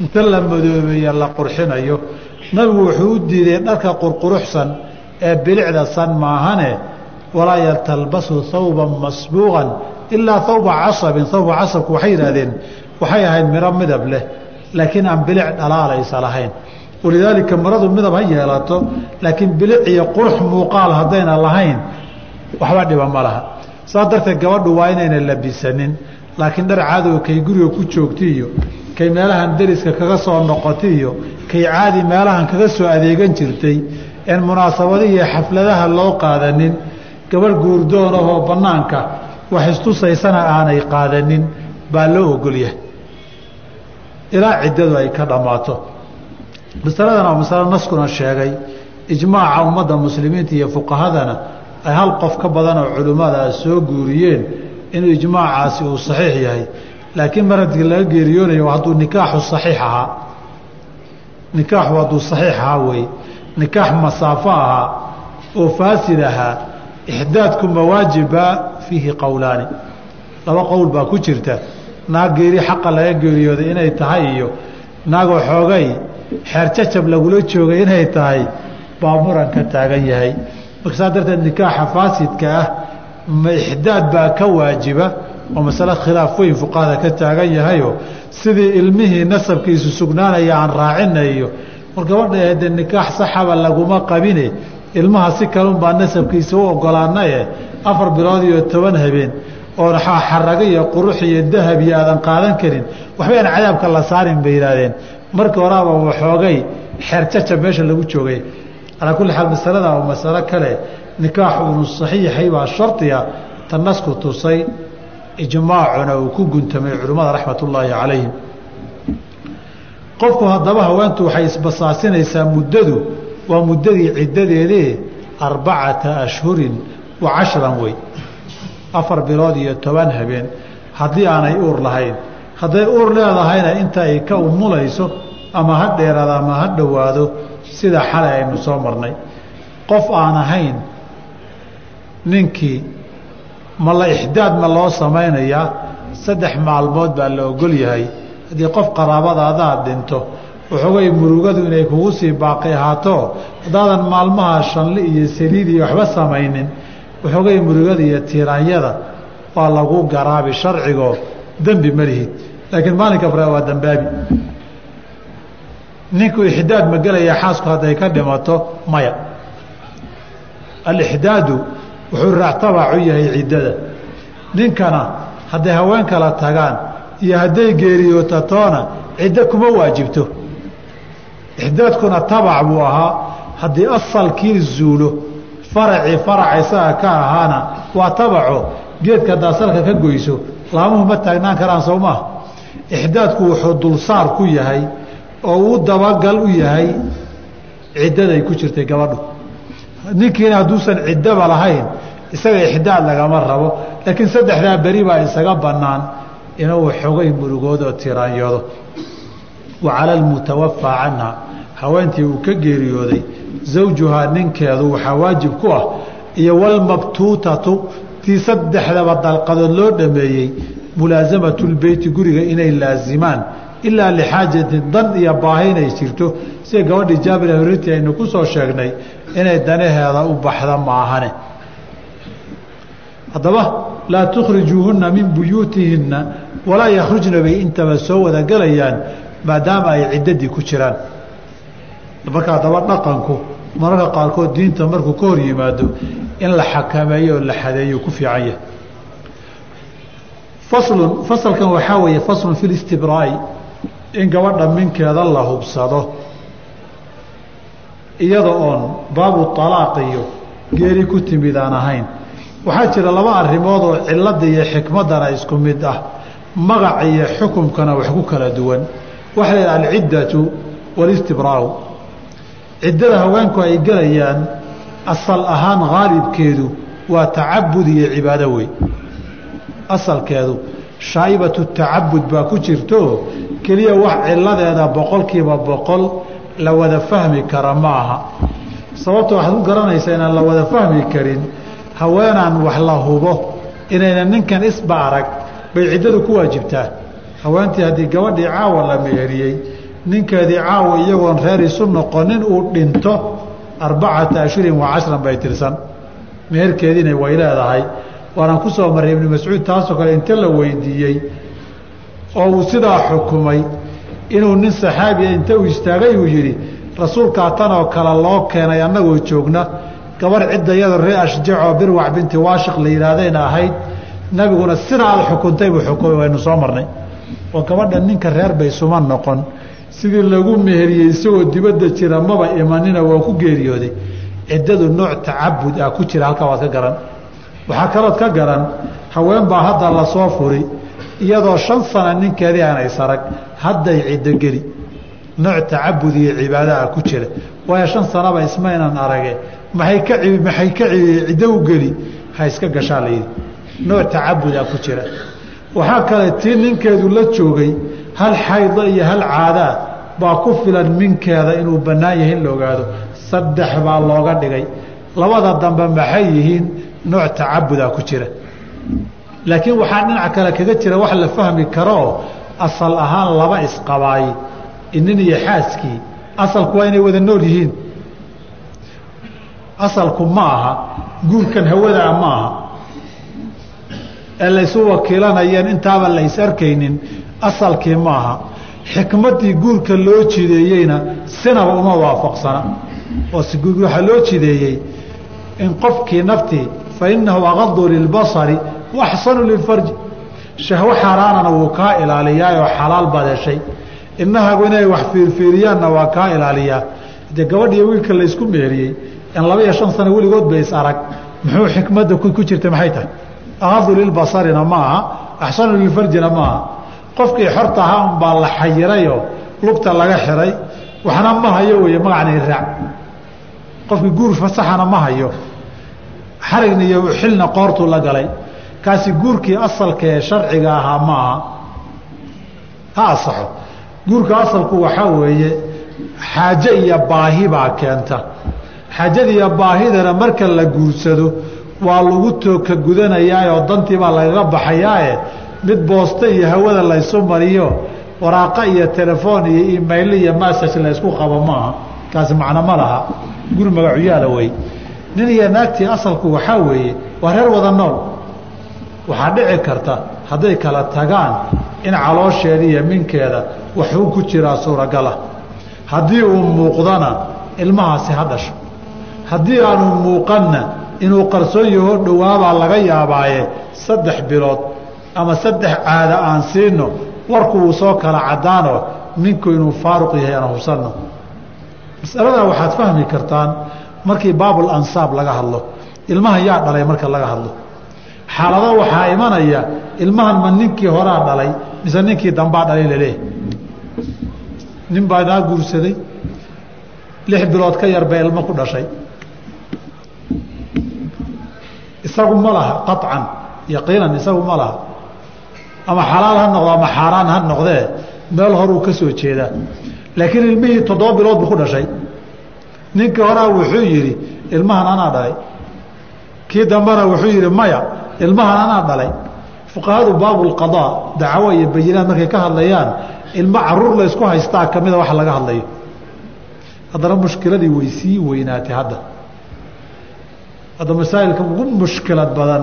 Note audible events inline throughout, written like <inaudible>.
inta la madoobeeye la qurxinayo nabigu wuxuu u diiday dharka qurquruxsan ee bilicda san maahane walaa yatalbasu hawban masbuuqan ilaa hawba casabin hawba casabku waxay yidhaahdeen waxay ahayd miro midab leh laakiin aan bilic dhalaalaysa lahayn. Walidaalika maradu midab ha yeelato laakiin bilic iyo qurux muuqaal haddayna lahayn waxba dhiba ma laha. Saas darteed gabadhu waa inayna labisanin laakiin dhar cadow kay guriga ku joogta iyo kay meelahan deriska kaga soo noqota iyo kay caadi meelahan kaga soo adeegan jirtay een munaasabadihi iyo xafladaha loo qaadanin gabadh guurdoonahoo bannaanka wax istusaysana aanay qaadanin baa loo ogolyahay ilaa ciddadu ay ka dhammaato. Masaladan waa masalo naskuna sheegay ijmaaca ummadda muslimiinta iyo fuqahadana ay hal qof ka badan oo culimmadaa soo guuriyeen inuu ijmaacaasi uu saxiix yahay. Laakiin mar haddii laga geeriyoonayo hadduu nikaaxu saxiix ahaa nikaaxu hadduu saxiix ahaa weeye nikaax masaafo ahaa oo faasid ahaa ixdaadku mawaajiba fiihi qowlaani laba qowl baa ku jirta. Naag geeri xaqa laga geeriyooday inay tahay iyo naagoo xoogay xeer jacab lagula joogay inay tahay baa muran ka taagan yahay. Marka saa darteed nikaaxa faasidka ah ixdaad baa ka waajiba oo masale khilaaf weyn fuqahada ka taagan yahayo sidii ilmihii nasabkiisu sugnaanaya aan raacinayo. War gabadha ahde nikaax saxaba laguma qabine ilmaha si kalun baa nasabkiisa u ogolaanaye afar bilood iyo toban habeen oon xarago iyo qurux iyo dahab iyo aadan qaadan karin waxba aan cadaabka la saarin bay yidhaahdeen. Markii horaaba waxoogay xeer jacab meesha lagu joogay. Calaa kulli xaal masalada oo masalo kale nikaaxu inuu saxiixay baa shardiga ta nasku tusay ijmaacuna uu ku guntamay culimmada raxmat ullaahi calayhim. Qofku haddaba haweentu waxay isbasaasinaysaa muddadu waa muddadii ciddadeedee arbacata ashhurin wa cashran wey afar bilood iyo toban habeen. Haddii aanay uur lahayn hadday uur leedahayna inta ay ka umulayso ama ha dheeraado ama ha dhowaado sida xalay aynu soo marnay. Qof aan ahayn ninkii ma la ixdaad ma loo samaynayaa saddex maalmood baa la ogol yahay. Haddii qof qaraabadaadaad dhinto waxoogay murugadu inay kugu sii baaqi ahaato haddaadan maalmaha shanli iyo saliid iyo waxba samaynin waxoogay murugada iyo tiiraanyada waa lagu garaabi sharcigoo dembi ma lihid. Laakiin maalinka fare waa dambaabi. Ninku ixdaad ma gelayaa xaasku hadday ka dhimato maya. Alixdaadu wuxuu raactabaacu yahay ciddada. Ninkana hadday haween kala tagaan iyo hadday geeriyootatoona ciddo kuma waajibto. Ixdaadkuna tabac buu ahaa. Haddii asalkii zuulo faracii faraca isaga ka ahaana waa tabaco. Geedka haddaad salka ka goyso laamuhu ma taagnaan karaan soo maaha ixdaadku wuxuu dulsaar ku yahay oo uu dabagal u yahay. Ciddaday ku jirtay gabadhu ninkiina hadduusan ciddaba lahayn isaga ixdaad lagama rabo. Laakiin saddexdaa beri baa isaga bannaan. Inuu xogay murugood oo tiraanyoodo wa cala almutawafaa canha. Haweentii uu ka geeriyooday. Zawjuhaa ninkeedu waxaa waajib ku ah. Iyo walmabtuutatu tii saddexdaba dalqadood loo dhameeyey mulaasamatu lbeyti guriga inay laazimaan. Ilaa lixaajatin dan iyo baahi inay jirto sida gabadhii jaabir hrinti aynu ku soo sheegnay inay danaheeda u baxda maahane? Haddaba laa tukhrijuuhunna min buyuutihinna walaa yakhrujna bay intaba soo wada gelayaan maadaama ay ciddadii ku jiraan. Marka haddaba dhaqanku mararka qaarkood diinta markuu ka hor yimaado in la xakameeyo la xadeeyo ku fiican yahay. Faslun fasalkan waxaa weeye faslun fi listibraa'i in gabadha minkeeda la hubsado iyada oon baabu alaaq iyo geeri ku timid aan ahayn. Waxaa jira laba arrimood oo cilada iyo xikmaddana isku mid ah. Magac iyo xukumkana wax ku kala duwan. Waxaa la yidhaha alciddatu walistibraa'u ciddada haweenku ay gelayaan asal ahaan haalibkeedu waa tacabud iyo cibaado wey asalkeedu shaa'ibatu tacabud baa ku jirto keliya wax ciladeeda boqolkiiba boqol la wada fahmi kara ma aha sababta waxaad u garanaysaa inaan la wada fahmi karin haweenaan wax la hubo inayna ninkan isba arag bay ciddadu ku waajibtaa. Haweentii haddii gabadhii caawa la meheriyey ninkeedii caawa iyagoon reer isu noqonin uu dhinto arbacata ashhurin wa cashran bay tirsan. Meherkeediina way leedahay. Waanaan ku soo marray ibnu mascuud taasoo kale inta la weydiiyey oo uu sidaa xukumay inuu nin saxaabiya inta uu istaagay uu yidhi rasuulkaa tanoo kale loo keenay annagoo joogna gabarh cidda iyadoo ree ashjacoo birwac binti waashiq la yidhaahdayna ahayd nabiguna sida xukuntay buu xukumay waynu soo marnay. Oo gabadha ninka reer bay suma noqon. Sidii lagu meheriyey isagoo dibadda jira maba imanina waa ku geeriyooday. Ciddadu nooc tacabud ah ku jira halkaa waad ka garan. Waxaa kalood ka garan haween baa hadda la soo furi iyadoo shan sana ninkeedii aanay sarag hadday ciddo geli. Nooc tacabud iyo cibaada ah ku jira. Waayo shan sanaba ismaynan arage. Maay ka maxay ka ciddo u geli? Ha iska gashaa layidhi nooc tacabuda ku jira. Waxaa kale tii ninkeedu la joogay hal xayda iyo hal caadaa baa ku filan minkeeda inuu bannaan yahay in la ogaado. Saddex baa looga dhigay. Labada dambe maxay yihiin? Nooc tacabuda ku jira laakiin waxaa dhinac kale kaga jira wax la fahmi karooo asal ahaan laba isqabaay inin iyo xaaskii asalku waa inay wada nool yihiin. Asalku ma aha guurkan hawadaa ma aha. Ee laysu wakiilanayeen intaaba lays arkaynin asalkii ma aha. Xikmaddii guurka loo jideeyeyna sinaba uma waafaqsana. Oo waxaa loo jideeyey in qofkii naftii fa innahu aqadu lilbasari waaxsanu lilfarji shahwo xaaraanana wuu kaa ilaaliyaayoo xalaal baad heshay inahagu inay wax fiirfiiriyaanna waa kaa ilaaliyaa dee gabadhiiyo wiilka laysku meeriyey in laba iyo shan sano weligood ba is arag muxuu xikmadda ku jirtay maxay tahay aqadu lilbasarina ma aha axsanu lilfarjina ma aha qofkii xorta ahaa unbaa la xayirayoo lugta laga xiray waxna ma hayo wey magacna iraac qofkii guur fasaxana ma hayo xarigna iyo xilna qoortuu la galay kaasi guurkii asalka ee sharciga ahaa ma aha ha asaxo guurka asalku waxaa weeye xaaje iyo baahi baa keenta. Xaajada iyo baahidana marka la guursado waa lagu tooka gudanayaayoo dantii baa lagaga baxayaae mid boosta iyo hawada laysu mariyo waraaqa iyo telefoon iyo imail iyo masaj laysku qabo maaha. Kaasi macno ma laha. Guri magacuyaala wey. Nin iyo naagtii asalku waxaa weeye waa reer wada nool waxaa dhici karta hadday kala tagaan in caloosheeda iyo minkeeda waxuu ku jiraa suuragala. Haddii uu muuqdana ilmahaasi ha dhasho. Haddii aanu muuqanna inuu qarsoon yahoo dhowaabaa laga yaabaaye saddex bilood ama saddex caada aan siino warku uu soo kala caddaano ninku inuu faaruq yahay aan hubsanno masaladaa waxaad fahmi kartaan markii baabul ansaab laga hadlo. Ilmahan yaa dhalay marka laga hadlo xaalado waxaa imanaya ilmahan ma ninkii horaa dhalay mise ninkii dambaa dhalay laleeyahy nin baa naa guursaday lix bilood ka yar bay ilmo ku dhashay. Isagu ma laha qaطcan yaqiinan isagu ma laha. Ama xalaal ha noqdo ama xaaraan ha noqdee meel horuu ka soo jeedaa. Laakiin ilmihii toddoba bilood buu ku dhashay. Ninkii horaa wuxuu yidhi ilmahan anaa dhalay. Kii dambena wuxuu yidhi maya ilmahan anaa dhalay. Fuqahadu baabulqadaa dacwo iyo bayinaad markay ka hadlayaan ilmo carruur laysku haystaa ka mida wax laga hadlayo. Haddana mushkiladii way sii weynaatay hadda. Hadda masaa'ilka ugu mushkilad badan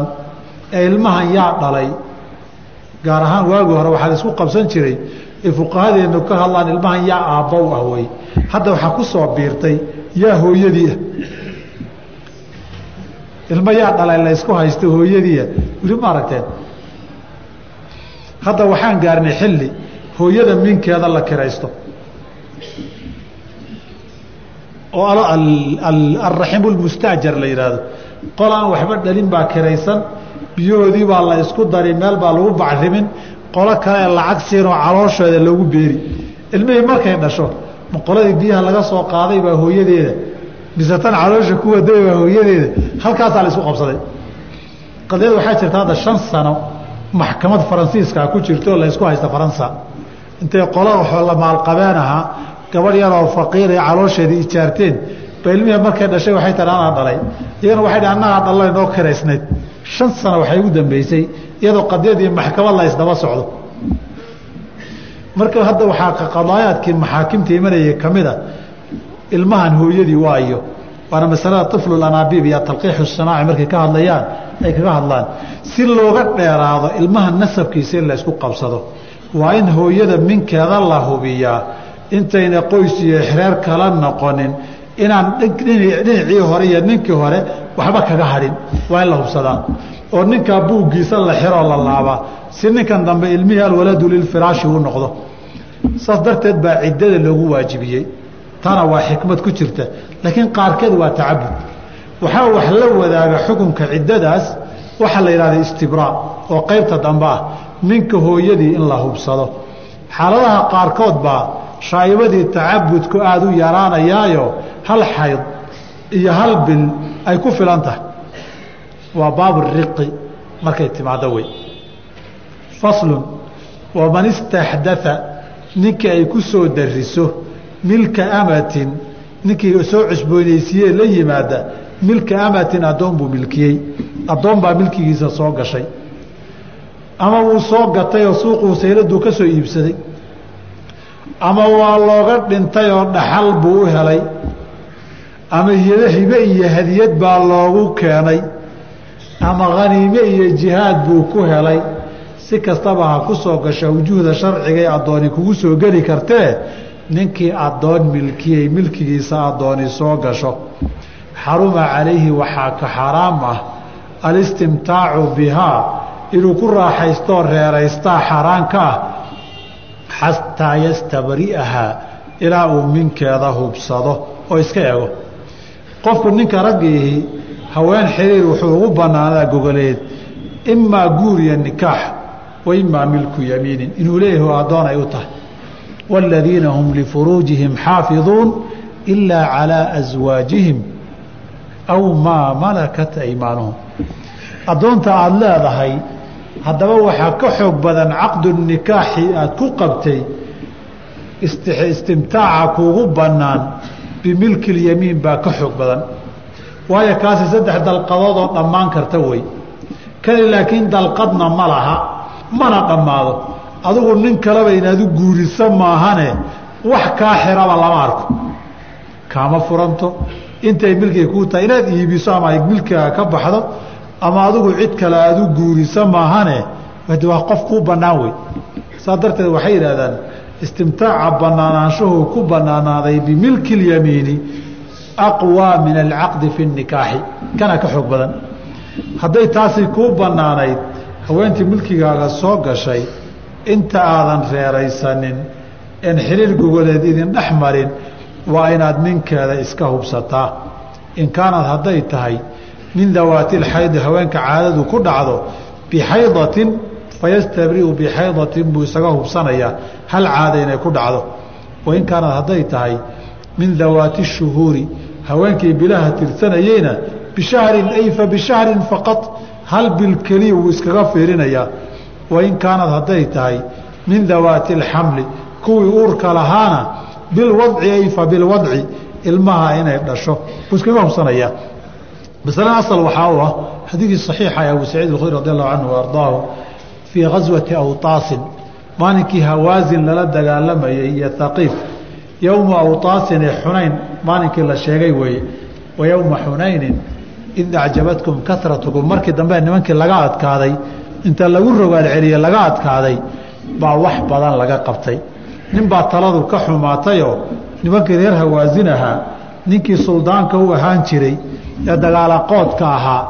ee ilmahan yaa dhalay gaar ahaan waagii hore waxaa la isku qabsan jiray ee fuqahadeennu ka hadlaan ilmahan yaa aabbow ah wey hadda waxaa ku soo biirtay yaa hooyadiiah ilmo yaa dhalay la ysku haysto hooyadiia weli ma hadda waxaan gaarnay xilli hooyada minkeeda la kiraysto. Oo alraximu lmustaajar la yidhaahdo qol waxba dhalin baa kiraysan. Biyahoodii baa la isku dari meel baa lagu bacrimin. Qolo kale lacag siinoo calooshooda lagu beeri. Ilmihii markay dhasho ma qoladii biyaha laga soo qaaday baa hooyadeeda mise tan caloosha ku waday baa hooyadeeda halkaasaa la isku qabsaday. Qadiyad waxaa jirta hadda shan sano maxkamad faransiiskaa ku jirto la ysku haysta faransa. Intay qola la maalqabeen ahaa gabadh yaroo faqiiray caloosheedii ijaarteen ba ilmihii markay dhashay waxay tahi anaa dhalay. Iyagana waxay dhi annagaa dhalla inoo kiraysnayd shan sano waxay ugu dambeysay iyadoo qadiyadii maxkamad la ysdaba socdo. Marka hadda waxaa qadaayaadkii maxaakimta imanayay ka mid a ilmahan hooyadii waayo. Waana masalada طiflu anaabiib iyo talqiixu sanaaci markay ka hadlayaan ay kaga hadlaan. Si looga dheeraado ilmaha nasabkiisa in la isku qabsado waa in hooyada minkeeda la hubiyaa. Intayna qoys iyo xreer kala noqonin inaan dhinacii hore iyo ninkii hore waxba kaga hadhin. Waa in la hubsadaa oo ninkaa buuggiisa la xiroo la laabaa. Si ninkan dambe ilmihii alwaladu lilfiraashi u noqdo. Saas darteed baa ciddada loogu waajibiyey tana waa xikmad ku jirta laakiin qaarkeed waa tacabud. Waxaa wax la wadaaga xukunka ciddadaas waxaa la yidhahda istibraa oo qaybta dambe ah ninka hooyadii in la hubsado. Xaaladaha qaarkood baa shaa'ibadii tacabudku aada u yaraanayaayo hal xayd iyo hal bil ay ku filan tahay. Waa baaburiqi markay timaado wey faslun waman istaxdaa ninkii ay ku soo dariso milka amatin ninkii soo cusboonaysiiyee la yimaada milka amatin addoon buu milkiyey. Addoon baa milkigiisa soo gashay. Ama wuu soo gatay oo suuquu sayladuu ka soo iibsaday. Ama waa looga dhintay oo dhaxal buu u helay. Ama hibe iyo hadiyad baa loogu keenay. Ama khaniime iyo jihaad buu ku helay. Si kastaba ha ku soo gasha wujuhda sharcigae addooni kugu soo geli kartee ninkii addoon milkiyey milkigiisa addooni soo gasho xaruma calayhi waxaa ka xaraam ah alistimtaacu bihaa inuu ku raaxaystoo reeraystaa xaraan ka ah xataa yastabri'ahaa ilaa uu minkeeda hubsado oo iska ego. Qofku ninka raggiihi haween xiriir wuxuu ugu bannaanaa gogoleed imaa guur iyo nikaax wa imaa milku yamiinin inuu leeyahay addoon ay u tahay waaladiina hum lifuruujihim xaafiduun ilaa calaa aswaajihim aw maa malakat aymaanuhum addoonta aada leedahay haddaba waxaa ka xoog badan caqdu nikaaxi aada ku qabtay istimtaaca kuugu bannaan bimilki lyamiin baa ka xoog badan waayo kaasi saddex dalqadood oo dhammaan karta wey kani laakiin dalqadna ma laha mana dhammaado adigu nin kaleba inaad guuriso maahane wax kaa xiraba lama arko. Kaama furanto intay milkiga kuu tahay inaad iibiso ama ay milkiga ka baxdo ama adigu cid kale aada u guuriso maahane waa qof kuu bannaan wey saa darteed waxay yidhahdaan istimtaaca bannaanaanshahu ku bannaanaaday bimilki اlyamiini aqwaa min alcaqdi fi اnikaaxi kana ka xoog badan. Hadday taasi kuu bannaanayd haweentii milkigaaga soo gashay inta aadan reeraysanin en xiriir gogoleed idin dhex marin waa inaad ninkeeda iska hubsataa. In kaanad hadday tahay min dawaati lxaydi haweenka caadadu ku dhacdo bixaydatin fayastabriu bixaydatin buu isaga hubsanayaa hal caada inay ku dhacdo. Wain kaanad hadday tahay min dawaati shuhuuri haweenkii bilaha tirsanayeyna bishahrin ay fa bishahrin faqad hal bil keliya wuu iskaga fiirinayaa wain kaanad hadday tahay min dawaati alxamli kuwii uurka lahaana bilwadci ay fa bilwadci ilmaha inay dhasho. Wuu iskaga hubsanayaa masalada asal waxaa u ah xadiidkii saxiixa ee abu saciid alkhudri radi allahu canhu ardaahu fii gaswati awtaasin maalinkii hawaasin lala dagaalamayey iyo haqiif yowma awtaasin ee xunayn maalinkii la sheegay weeye wa yowma xunaynin id acjabatkum karatukum markii dambe nimankii laga adkaaday inta lagu rogaal celiye laga adkaaday baa wax badan laga qabtay. Nin baa taladu ka xumaatayoo nimankii reer hawaasin ahaa ninkii suldaanka u ahaan jiray ee dagaalaqoodka ahaa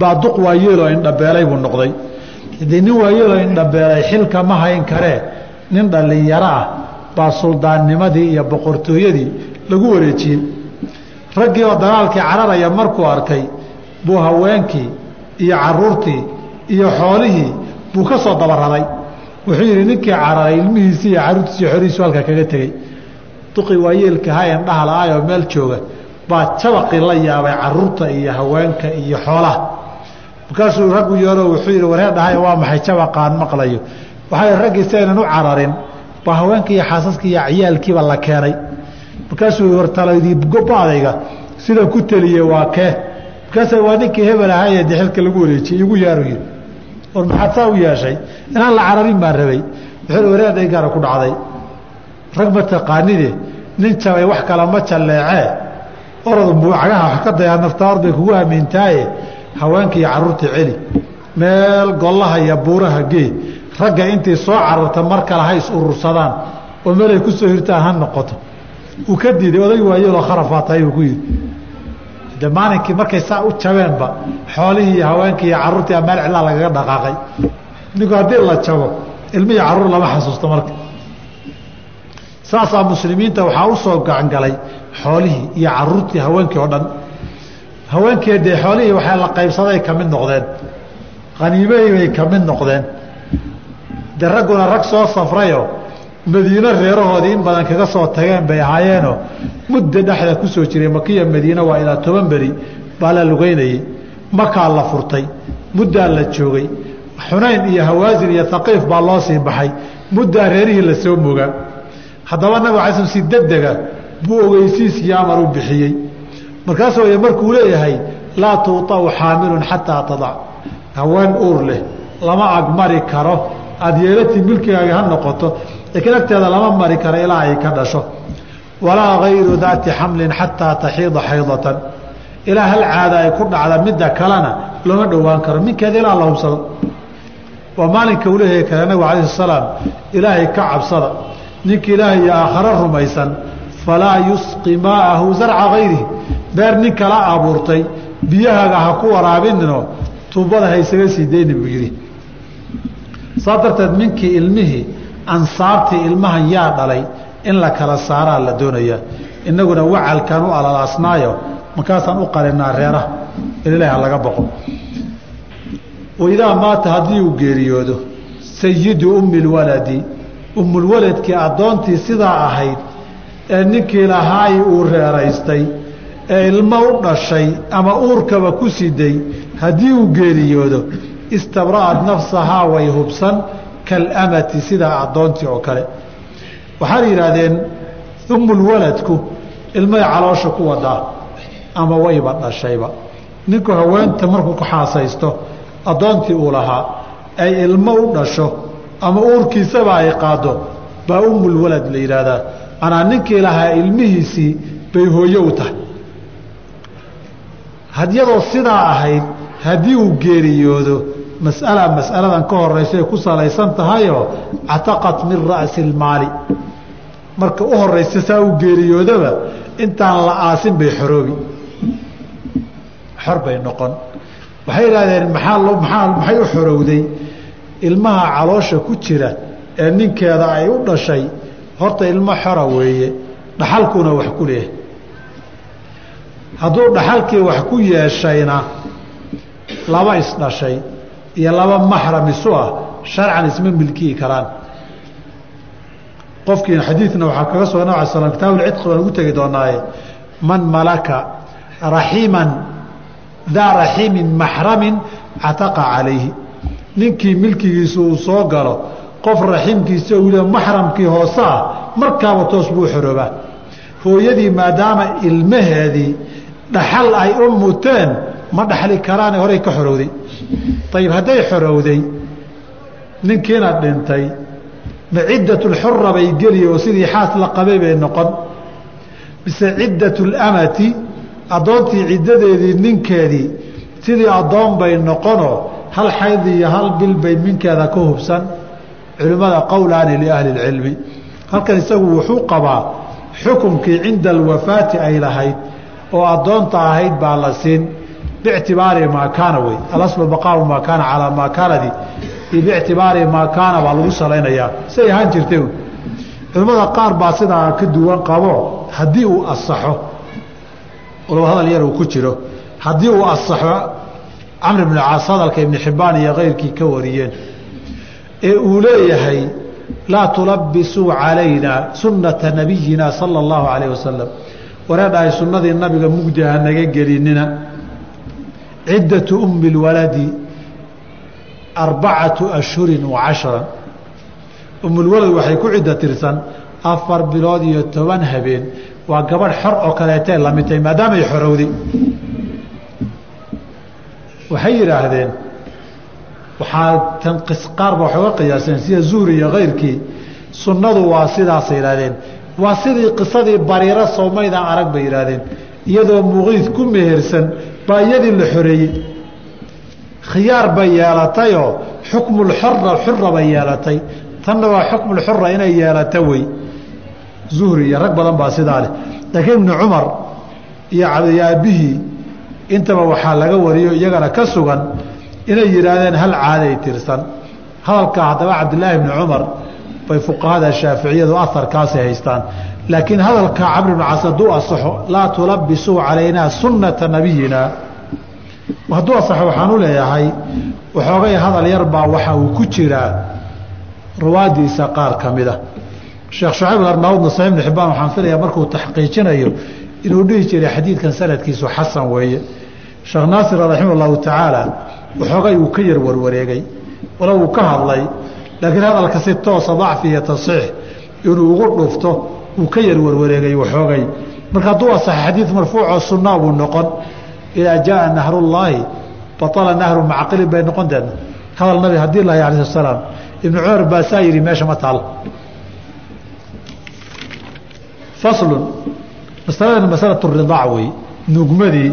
baa duq waayeeloo indhabeelay buu noqday. Haddii nin waayeeloo indhabeelay xilka ma hayn karee nin dhallinyaro ah baa suldaannimadii iyo boqortooyadii lagu wareejiyey raggii oo dagaalkii cararaya markuu arkay buu haweenkii iyo caruurtii iyo xoolihii buu ka soo dabararay. Wuxuu yidhi ninkii cararay ilmihiisii iyo caruurtiisi iyo xoolihiisu halka kaga tegey. Duqii waayeelka ha indhaha la-aayoo meel jooga. Baa jabaqii la yaabay carruurta iyo haweenka iyo xoolaha. Markaasuu raggu yeero wuxuu yidhi waree dhahay waa maxay jabaqaan maqlayo? Waxaa raggii si aynan u cararin. Baa haweenka iyo xaasaska iyo ciyaalkiiba la keenay. Markaasuu wartalaydii baadayga sida ku teliye waa kee. Markaasa waa ninkii hebel ahaayee de xilka lagu wareejiyey igu yaaru yidhi war maxaad saa u yeeshay? Inaan la cararin baan rabay. Wuxuu waree dhaygaara ku dhacday. Rag ma taqaanide nin jabay wax kala ma jalleecee orod buucagaha wax ka dayaa naftaar bay kugu aamiintaaye haweenka iyo carruurta celi. Meel gollaha iyo buuraha gee. Ragga intii soo cararta mar kale ha is urursadaan oo meelay ku soo hirtaan ha noqoto. Uu ka diiday oday waayoloo kharafaatahay uu ku yidhi de maalinkii markay saa u jabeenba xoolihii haweenkii iyo carruurtii meel cidlaa lagaga dhaqaaqay. Ninku haddii la jabo ilmihii carruur lama xasuusto marka. Saasaa muslimiinta waxaa u soo gacangalay xoolihii iyo carruurtii haweenkii oo dhan. Haweenkii dee xoolihii waxaa la qaybsaday ka noqdeen. Khaniimahii bay ka noqdeen. De ragguna rag soo safrayo madiino reerahoodii in badan kaga soo tageen bay ahaayeenoo mudda dhexda ku soo jiray makiya madiine waa ilaa toban beri baa la lugeynayey makaa la furtay muddaa la joogay. Xunayn iyo hawaasin iyo haqiif baa loo sii baxay muddaa reerihii la soo mogaa haddaba nabig ala sl si degdega buu ogeysiiskii amar u bixiyey. Markaasuu y markuu leeyahay laa tuuطacu xaamilun xataa tadac. Haween uur leh lama agmari karo aada yeelatii milkigaaga ha noqoto laakiin lama mari karo ilaa ay ka dhasho. Walaa gayru daati xamlin xataa taxiida xaydatan. Ilaa hal caada ay ku dhacda midda kalena looma dhowaan karo minkeeda ilaa la hubsado. Waa maalinka uu leeyahay kale nabigu alayh salaam ilaahay ka cabsada. Ninka ilaahay iyo aakharo rumaysan falaa yusqi maa'ahu zarca gayrihi beer nin kala abuurtay biyahaaga ha ku waraabinino tuubada ha isaga sii dayni buu yidhi. Saa darteed minkii ilmihii ansaabtii ilmahan yaa dhalay in la kala saaraa la doonayaa innaguna wacalkaan u alalaasnaayo markaasaan u qalinaa reeraha. In ilahi ha laga boqo. Waidaa maata haddii uu geeriyoodo sayidu ummi lwaladi ummulwaladkii addoontii sidaa ahayd ee ninkii lahaay uu reeraystay ee ilmo u dhashay ama uurkaba ku siday haddii uu geeriyoodo istabra'ad nafsahaa way hubsan kalamati sidaa addoontii oo kale. Waxaana yidhaahdeen ummulwaladku ilmay caloosha ku wadaa ama wayba dhashayba. Ninku haweenta markuu ku xaasaysto addoontii uu lahaa ay ilmo u dhasho ama uurkiisaba ay qaado baa ummulwalad la yidhaahdaa. Manaa ninkii lahaa ilmihiisii bay hooyo u tahay. Hadyadoo sidaa ahayd haddii uu geeriyoodo mas'ala mas'aladan ka horaysa ay ku salaysan tahayoo cataqat min ra'si ilmaali marka u horaysa saa uu geeriyoodaba intaan la aasin bay xoroobi. Xor bay noqon. Waxay maxaa maxay u xorowday? Ilmaha caloosha ku jira ee ninkeeda ay u dhashay horta ilmo xora weeye. Dhaxalkuna wax ku leeyahay hadduu dhaxalkii wax ku yeeshayna laba isdhashay iyo laba maxram isu ah sharcan isma milkiyi karaan. Qofkiina xadiidna waxaa kaga sugan nab ala slam kitaabulcidqi baan ugu tegi doonaaye man malaka raxiiman daa raxiimin maxramin cataqa calayhi. Ninkii milkigiisa uu soo galo qof raxiimkiisa uu le maxramkii hoose ah markaaba toos buu xoroobaa hooyadii maadaama ilmaheedii dhaxal ay u muteen ma dhaxli karaane horey ka xorowday. Ayib hadday xorowday ninkiina dhintay ma ciddatulxura bay geli oo sidii xaas la qabay bay noqon. Mise ciddatlamati addoontii ciddadeedii ninkeedii sidii addoon bay noqonoo hal xayd iyo hal bil bay minkeeda ka hubsan. Culimmada qowlaani liahli اlcilmi halkan isagu wuxuu qabaa xukunkii cinda alwafaati ay lahayd oo addoonta ahayd baa la siin bictibaari maa kaana wey alaslu baqaau maa kaana calaa maa kaanadi iyo bictibaari maa kaana baa lagu salaynayaa say ahaan jirtay culimmada qaar baa sidaa ka duwan qabo haddii uu asaxo hadal yar uu ku jiro haddii uu asaxo camr ibn caas hadalka ibni xibbaan iyo kayrkii ka wariyeen ee uu leeyahay laa tulabisuu calayna sunnata nabiyina sala allahu calayh wasalam wareedhahay sunnadii nabiga mugdi ha naga gelinina ciddatu ummi lwaladi arbacatu ashhurin wa cashran ummulwalad waxay ku ciddo tirsan afar bilood iyo toban habeen waa gabadh xor oo kaleetee la mid tahay maadaamay xorowday waxay yidhaahdeen waxaa tanqis qaar ba waxay uga qiyaaseen sida zuhri iyo kayrkii sunnadu waa sidaasay yidhahdeen waa sidii qisadii bariiro soomaydaan arag bay yidhaahdeen iyadoo muqiid ku mehersan baa iyadii la xoreeyey khiyaar bay yeelatayoo xukmulxora xura bay yeelatay. Tanna waa xukmulxura inay yeelata wey. Zuhri iyo rag badan baa sidaa leh. Laakiin ibnu cumar iyo aabihii intaba waxaa laga wariyo iyagana ka sugan inay yidhaahdeen hal caaday tirsan. Hadalka haddaba cabdilaahi ibni cumar bay fuqahada shaaficiyadu aharkaasi haystaan laakiin hadalka camr ibn cas hadduu asaxo laa tulabisuu calaynaa sunnata nabiyina. Hadduu asaxo waxaan u leeyahay waxoogay hadal yar baa waxa uu ku jiraa ruwaadiisa qaar ka mida sheekh shucayb alarnaawudna saxiib ibn xibbaan waxaan filayaa markuu taxqiijinayo inuu dhihi jiray xadiidkan sanadkiisu xasan weeye. Sheekh naasir raximah allahu tacaala waxoogay uu ka yar warwareegay wala uu ka hadlay laakiin hadalka si toosa dacfi iyo tasiix inuu ugu dhufto uu ka yar warwareegay waxoogay marka hadduu asaxa xadiid marfuucoo sunnaa buu noqon. Idaa jaaa nahrullaahi batala nahru macaqilin bay noqon deedna hadal nabi haddii lahay alai slat ibnu cumar baasaa yidhi meesha ma taal. Faslun masaladan masalatu ridaac wey. Nuugmadii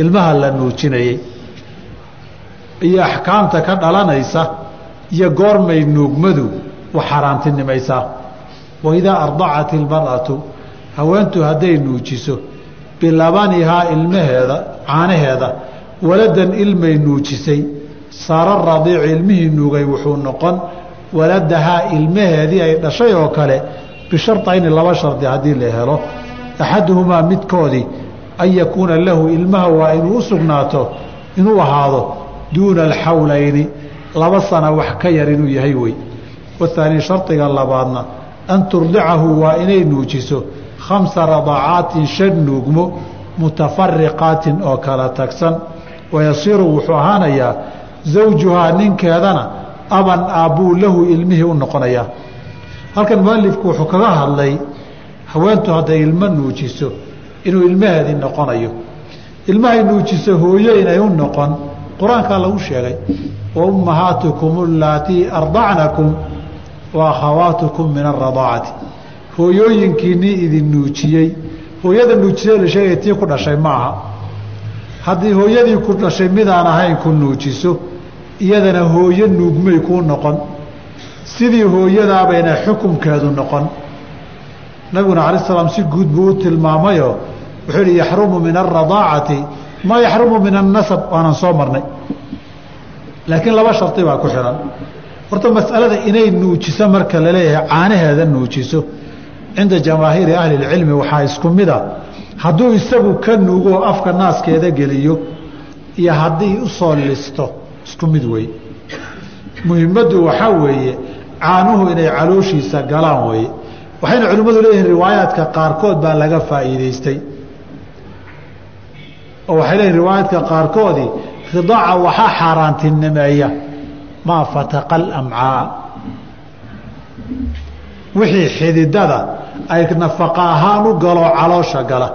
ilmaha la nuujinayey iyo axkaamta ka dhalanaysa iyo goormay nuugmadu wax xaaraantinimaysaa waidaa ardacat ilmar'atu haweentu hadday nuujiso bilabanihaa ilmaheeda caanaheeda waladan ilmay nuujisay saara radiicu ilmihii nuugay wuxuu noqon waladahaa ilmaheedii ay dhashay oo kale bishartayni laba shardi haddii la helo axaduhumaa midkoodii an yakuuna lahu ilmaha waa inuu u sugnaato inuu ahaado duuna alxawlayni laba sana wax ka yar inuu yahay wey wathaanii shardiga labaadna an turdicahu waa inay nuujiso khamsa radacaatin shan nuugmo mutafariqaatin oo kala tagsan wayasiiru wuxuu ahaanayaa zawjuhaa ninkeedana aban aabbuu lahu ilmihii u noqonayaa halkan mualifku wuxuu kaga hadlay haweentu hadday ilmo nuujiso inuu ilmaheedii noqonayo ilmahay nuujiso hooyo inay u noqon qur'aankaa lagu sheegay wa ummahaatukum allaatii ardacnakum wa akhawaatukum min alradaacati hooyooyinkiinnii idin nuujiyey. Hooyada nuujisay la sheegaya tii ku dhashay ma aha haddii hooyadii ku dhashay midaan ahayn ku nuujiso iyadana hooyo nuugmay kuu noqon. Sidii hooyadaabayna xukumkeedu noqon. Nabiguna alay slam si guud buu u tilmaamayoo wuxuu yihi yaxrumu min alradaacati maa yaxrumu min annasab waanan soo marnay. Laakiin laba shardi baa ku xihan horta masalada inay nuujiso marka la leeyahay caanaheeda nuujiso. Cinda jamaahiiri ahli اlcilmi waxaa isku mida hadduu isagu ka nuugoo afka naaskeeda geliyo iyo haddii u soo listo isku mid wey. Muhimaddu waxaa weeye caanuhu inay calooshiisa galaan weye waxayna culimmadu leeyihiin riwaayaadka qaarkood baa laga faa'iidaystay. Oo waxay leeyihiin riwaayaadka qaarkoodii ridaaca waxaa xaaraantinimeeya maa fataqa alamcaa wixii xididada ay nafaqa ahaan u galo caloosha gala.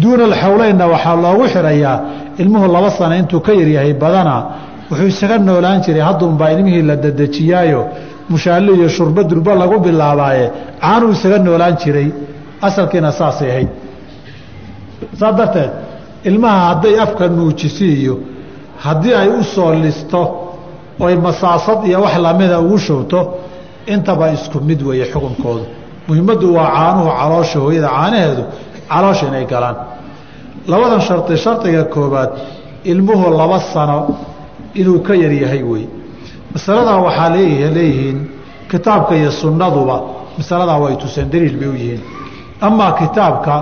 Duuna alxawleynna waxaa loogu xirayaa ilmuhu laba sano intuu ka yaryahay badanaa wuxuu isaga noolaan jiray. Haddunbaa ilmihii la dadejiyaayo mushaallo iyo shurba durba lagu bilaabaaye caanuu isaga noolaan jiray. Asalkiina saasay ahayd. Saas darteed ilmaha hadday afka nuujisiiyo haddii ay u soo listo oy masaasad iyo wax lamida ugu shubto intaba isku mid weeye xukunkoodu. Muhimaddu waa caanuhu caloosha hooyada caanaheedu caloosha inay galaan. Labadan shardi shardiga koobaad ilmuhu laba sano inuu ka yaryahay wey masaladaa waxaa leeyihiin kitaabka iyo sunnaduba masaladaa way tuseen daliil bay u yihiin. Amaa kitaabka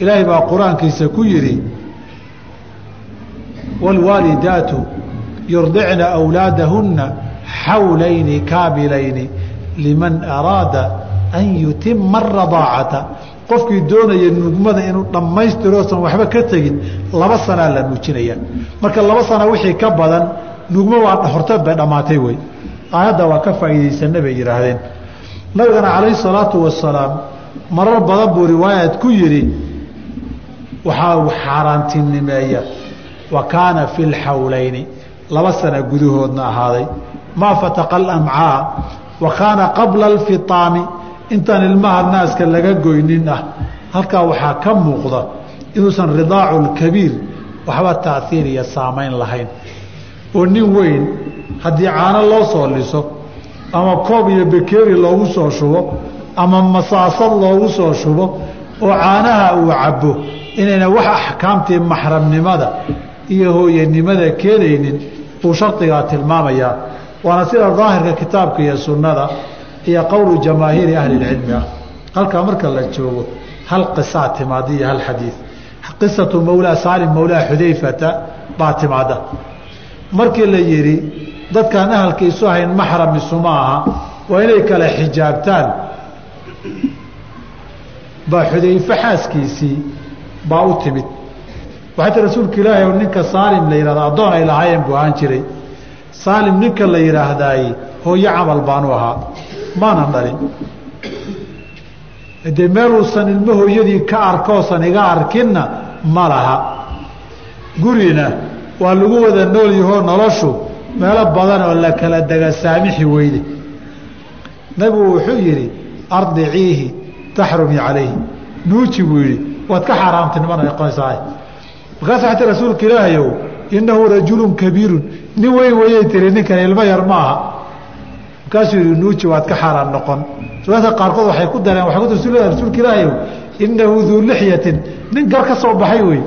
ilaahay baa qur'aankiisa ku yidhi wاlwaalidaatu yurdicna أwlaadahuna xawlayni kaamilayni liman araada an yutima الradaacata qofkii doonaya nuugmada inuu dhammaystiroosan waxba ka tegin laba sanaa la nuujinaya marka laba sana wixii ka badan nuugmo waa horteed bay dhammaatay wey aayadda waa ka faa'iidaysana bay yidhaahdeen nabigana calayhi salaatu wasalaam marar badan buu riwaayad ku yidhi waxaa xaaraantinimeeya wa kaana fi lxawlayni laba sana gudahoodna ahaaday. Maa fataqa alamcaa wa kaana qabla alfitaami. Intaan ilmaha naaska laga goynin ah. Halkaa waxaa ka muuqda inuusan ridaacu lkabiir waxba taahiir iyo saamayn lahayn. Oo nin weyn haddii caano loo soo liso ama koob iyo bekeeri loogu soo shubo ama masaasad loogu soo shubo oo caanaha uu cabbo inayna wax axkaamtii maxramnimada iyo hooyanimada keenaynin uu shardigaa tilmaamayaa waana sida daahirka kitaabka iyo sunnada iyo qowlu jamaahiiri ahlilcilmi ah. Halkaa marka la joogo hal qisaa timaada iyo hal xadiid qisatu mawlaa saalim mawlaa xudayfata baa timaada markii la yidhi dadkaan ahalka isu hayn maxram isuma aha waa inay kala xijaabtaan. Baa xudayfe xaaskiisii baa u timid waxay tii rasuulka ilaahay ninka saalim la yihahdo addoon ay lahaayeen buu ahaan jiray. Saalim ninka la yidhaahdaay hooyo camal baanu ahaa. Maanan dhalin. Dee meeluusan ilmo hooyadii ka arkoosan iga arkinna ma laha. Gurina waa lagu wada nool yahoo noloshu meelo badan oo la kala dega saamixi weyde. Nabigu wuxuu yidhi ardiciihi taxrumi calayhi. Nuuji buu yidhi waad ka xaaraamtinimana noqonaysaa markaasa xataa rasuulka ilaahayow innahu rajulun kabiirun nin weyn wayay tiri ninkan ilmo yar ma aha markaasuu yihi nuuji waad ka xaaraan noqon riwaayadka qaarkood waxay ku dareen waxay ku tir rasuulka ilaahayow innahu duu lixyatin nin gar ka soo baxay wey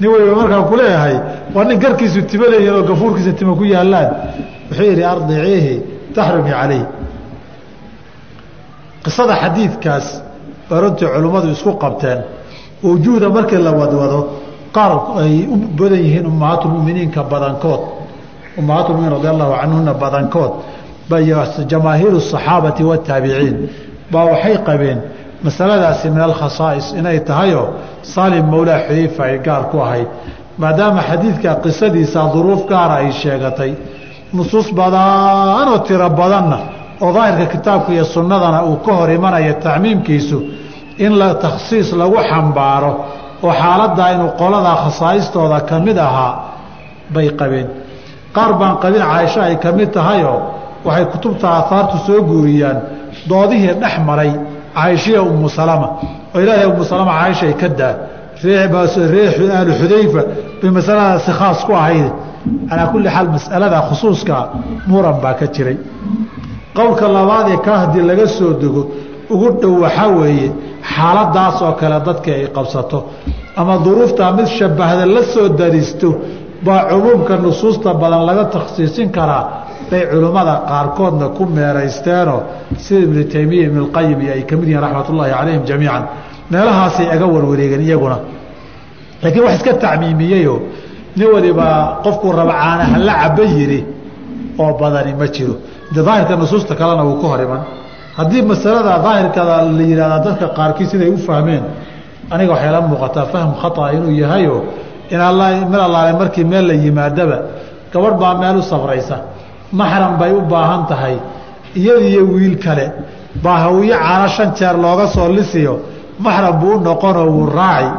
nin wey markaan kuleeyahay waa nin garkiisu tima leeyihiin oo gafuurkiisa tima ku yaalaan wuxuu yidhi ardiciihi taxrumi calayh qisada xadiidkaas baa runtii culimmadu isku qabteen wujuuda markii la wadwado qaar ay u badan yihiin ummahaatulmuminiinka badankood. Ummahaatulmuminiin radi allahu canhuna badankood. Jamaahiiru asaxaabati wataabiciin baa waxay qabeen masaladaasi min alkhasaa'is inay tahayoo saalim mawlaa xudayfa ay gaar ku ahayd. Maadaama xadiidka qisadiisa duruuf gaara ay sheegatay nusuus badanoo tiro badanna oo daahirka kitaabka iyo sunnadana uu ka hor imanaya tacmiimkiisu in takhsiis lagu xambaaro oo xaaladdaa inuu qoladaa khasaa'istooda ka mid ahaa bay qabeen. Qaar baan qabin caaisho ay ka mid tahayoo waxay kutubta aahaartu soo guuriyaan doodihii dhex maray caaishiya umu salama. Oo ilaahay umu salama ay ka daa ree aalu xudayfa bay masaladaasi khaas ku ahayd. Calaa kulli xaal masalada khusuuska muran baa ka jiray. Qowlka labaadee ka haddii laga soo dego ugu dhow waxaa weeye xaaladaas oo kale dadka ay qabsato. Ama duruuftaa mid shabahda la soo daristo baa cumuumka nusuusta badan laga takhsiisin karaa. Bay culimmada qaarkoodna ku meeraysteenoo sida ibnu taymiya ibnulqayim iyo ay ka mid yihiin raxmat ullaahi calayhim jamiican. Meelahaasay aga warwareegeen iyaguna. Laakiin wax iska tacmiimiyeyoo nin walibaa qofkuu raba caanaha la caba yidhi oo badani ma jiro. Daahirka nusuusta kalena wuu ka hor iman haddii masalada daahirkada la yihahdaa dadka qaarkii siday u fahmeen aniga waxay la muuqataa fahm khaطa inuu yahayo in mid allaale markii meel la yimaadaba gabadh baa meel u safraysa maxram bay u baahan tahay. Iyadiyo wiil kale baa hawiyo caano shan jeer looga soo lisiyo maxram buu u noqonoo wuu raaci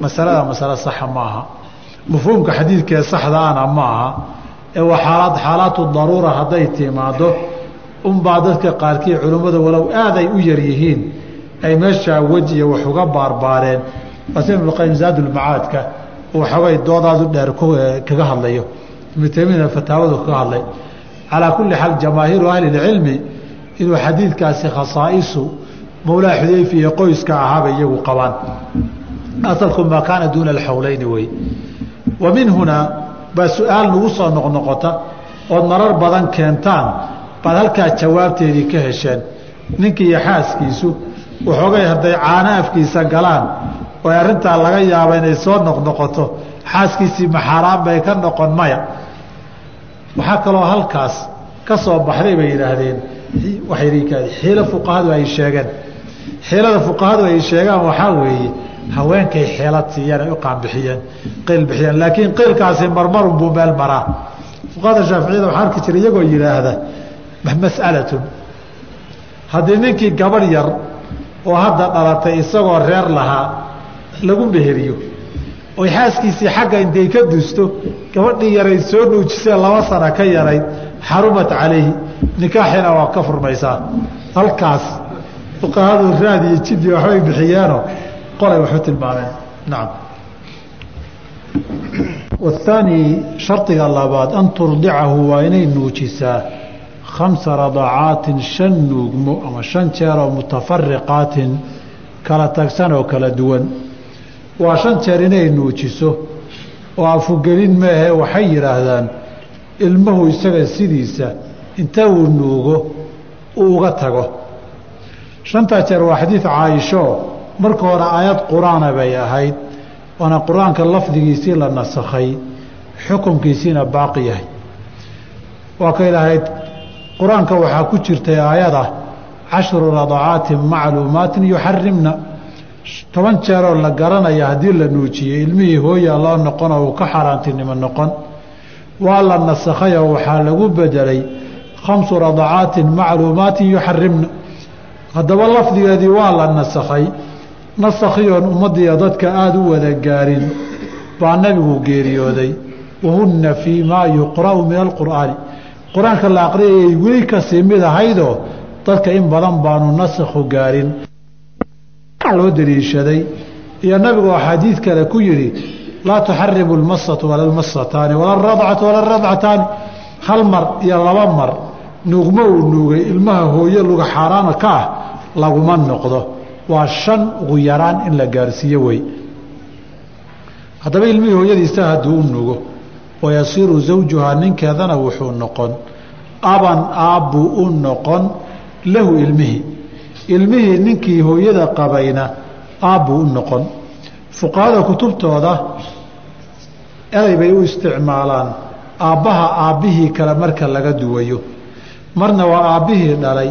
masalada masale saxa ma aha. Mafhuumka xadiidkee saxdaana ma aha. Ee waa xaalaad xaalaatu daruura hadday timaado unbaa dadka qaarkii culimmada walow aaday u yar yihiin ay meeshaa weji iyo wax uga baarbaareen. Waase ibnuqayim zaadulmacaadka uu xogay doodaadu dheer kaga hadlayo. Ibnu taymiyana fataawadu kaga hadlay. Calaa kulli xaal jamaahiiru ahlilcilmi inuu xadiidkaasi khasaa'isu mawlaa xudayfi iyo qoyska ahaabay iyagu qabaan. Asalku maa kaana duuna alxowleyni wey. Wa min hunaa baa su'aal nagu soo noqnoqota ood marar badan keentaan baad halkaa jawaabteedii ka hesheen. Ninkii iyo xaaskiisu waxoogay hadday caano afkiisa galaan oo arrintaa laga yaaba inay soo noqnoqoto. Xaaskiisii maxaaraan bay ka noqon maya. Waxaa kaloo halkaas ka soo baxday bay yidhaahdeen. Xiilo fuqahadu ay sheegeen. Xiilada fuqahadu ay sheegaan waxaa weeye haweenkay xeelad siiyeen ay u qeyl bixiyeen. Laakiin qeylkaasi marmarun buu meel maraa. Fuqahada shaaficiyada waxaa arki jira iyagoo yidhaahda mas'alatun. Haddii ninkii gabadh yar oo hadda dhalatay isagoo reer lahaa lagu meheriyo oy xaaskiisii xagga intay ka dusto gabadhii yaray soo nuujisee laba sana ka yarayd xarumat calayhi nikaaxina waa ka furmaysaa. Halkaas fuqahadu raad iyo jidi waxbay bixiyeeno qolay waxu tilmaameen nacam waathaani shardiga labaad an turdicahu waa inay nuujisaa khamsa radacaatin shan nuugmo ama shan jeer oo mutafariqaatin kala tagsan oo kala duwan waa shan jeer inay nuujiso oo afugelin maahe waxay yidhaahdaan ilmuhu isaga sidiisa inta uu nuugo uu uga tago shantaa jeer waa xadiid caaisho marka hore aayad qur'aana bay ahayd waana qur'aanka lafdigiisii la nasakhay xukunkiisiina baaqi yahay waa kay lahayd qur'aanka waxaa ku jirtay aayada cashru radacaatin macluumaatin yuxarimna toban jeeroo la garanaya haddii la nuujiyey ilmihii hooya loo noqonoo uu ka xaaraantinimo noqon. Waa la nasakhay oo waxaa lagu bedelay khamsu radacaatin macluumaatin yuxarimna haddaba lafdigeedii waa la nasakhay nasakhiyoon ummaddiiyo dadka aada u wada gaarin baa nebigu geeriyooday wahunna fii maa yuqra'u min alqur'aani qur'aanka la aqriyayay weli ka sii mid ahaydoo dadka in badan baanu nasakhu gaarin. Loo daliishaday. Iyo nabigu axaadiid kale ku yidhi laa tuxarimu lmasatu wala lmasataani wala aradcatu wala radcataani hal mar iyo laba mar nuugma uu nuugay ilmaha hooye luga xaaraana ka ah laguma noqdo. Waa shan ugu yaraan in la gaarsiiyo wey. Haddaba ilmihii hooyadiisa hadduu u nugo wayasiiru zawjuhaa ninkeedana wuxuu noqon aban aabbuu u noqon lahu ilmihii ilmihii ninkii hooyada qabayna aabbuu u noqon fuqahada kutubtooda eray bay u isticmaalaan aabbaha aabbihii kale marka laga duwayo marna waa aabbihii dhalay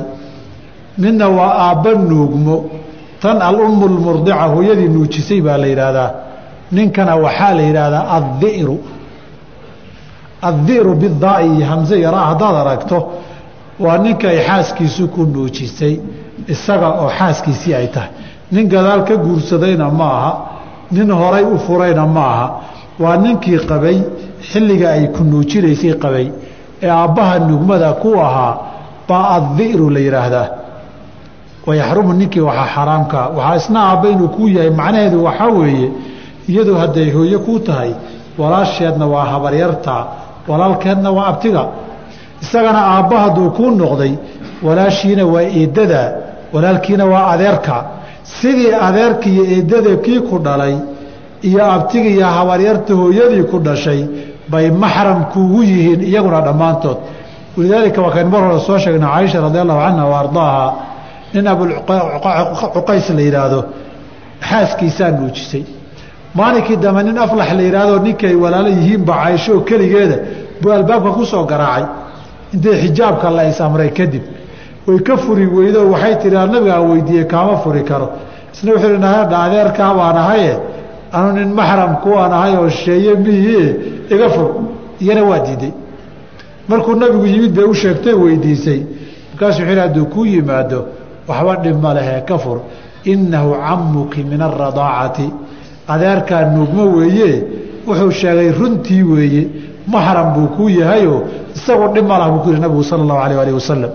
midna waa aabba nuugmo tan alummu lmurdica hooyadii nuujisay baa la yidhaahdaa ninkana waxaa la yidhaahdaa addi'ru addi'ru bidaai iyo hamse yaraa haddaad aragto waa ninka xaaskiisu ku nuujisay isaga oo xaaskiisii ay tahay nin gadaal ka guursadayna ma aha nin horay u furayna ma aha waa ninkii qabay xilliga ay ku nuujinaysay qabay ee aabbaha nugmada ku ahaa baa addi'ru la yidhaahdaa wayaxrumu ninkii waxaa xaraamkaa waxaa isna aabba inuu kuu yahay macnaheedu waxaa weeye iyadu hadday hooye kuu tahay walaasheedna waa habaryartaa walaalkeedna waa abtiga isagana aabba hadduu kuu noqday walaashiina waa eeddadaa walaalkiina waa adeerka. Sidii adeerka iyo eeddada kii ku dhalay iyo abtiga iyo habaryarta hooyadii ku dhashay bay maxram kuugu yihiin iyaguna dhammaantood. Walidaalika waa kayn mar hore soo sheegna caaisha radi allahu canha wa ardaaha nin abulcuqays la yidhaahdo xaaskiisaa nuujisay maalinkii dambe nin aflax la yidhaahdo ninkay walaalo yihiinba caaisho keligeeda buu albaabka ku soo garaacay. Intay xijaabka la is-amray kadib. Way ka furi weydo waxay tihi nabigaa weydiiyey kaama furi karo. Isna wuxuu hi naadha adeerkaa baan ahaye. Anu nin maxram kuwaan ahay oo sheeye mihie iga fur. Iyana waa diiday markuu nabigu yimid bay u sheegtay weydiisay. Markaasuu wuxuu hadduu kuu yimaado waxba dhib ma lehe ka fur. Innahu camuki min aradaacati adeerkaa nuugmo weeye wuxuu sheegay runtii weeye maxram buu kuu yahayoo isagoo dhib ma lah buu ku yihi nabigu sala allahu alayh alih wasalam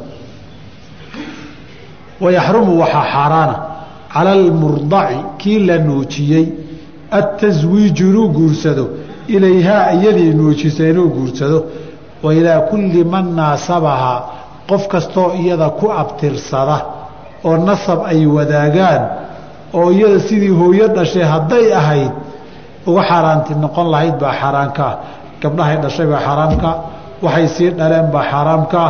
wayaxrumu waxaa xaaraana cala almurdaci kii la nuujiyey ataswiiju inuu guursado ilayhaa iyadii nuujisay inuu guursado wa ilaa kulli man naasabahaa qof kastoo iyada ku abtirsada oo nasab ay wadaagaan oo iyada sidii hooyo dhashay hadday ahayd uga xaaraanti noqon lahayd baa xaaraanka ah gabdhahay dhashay baa xaaraamka waxay sii dhaleen baa xaaraamka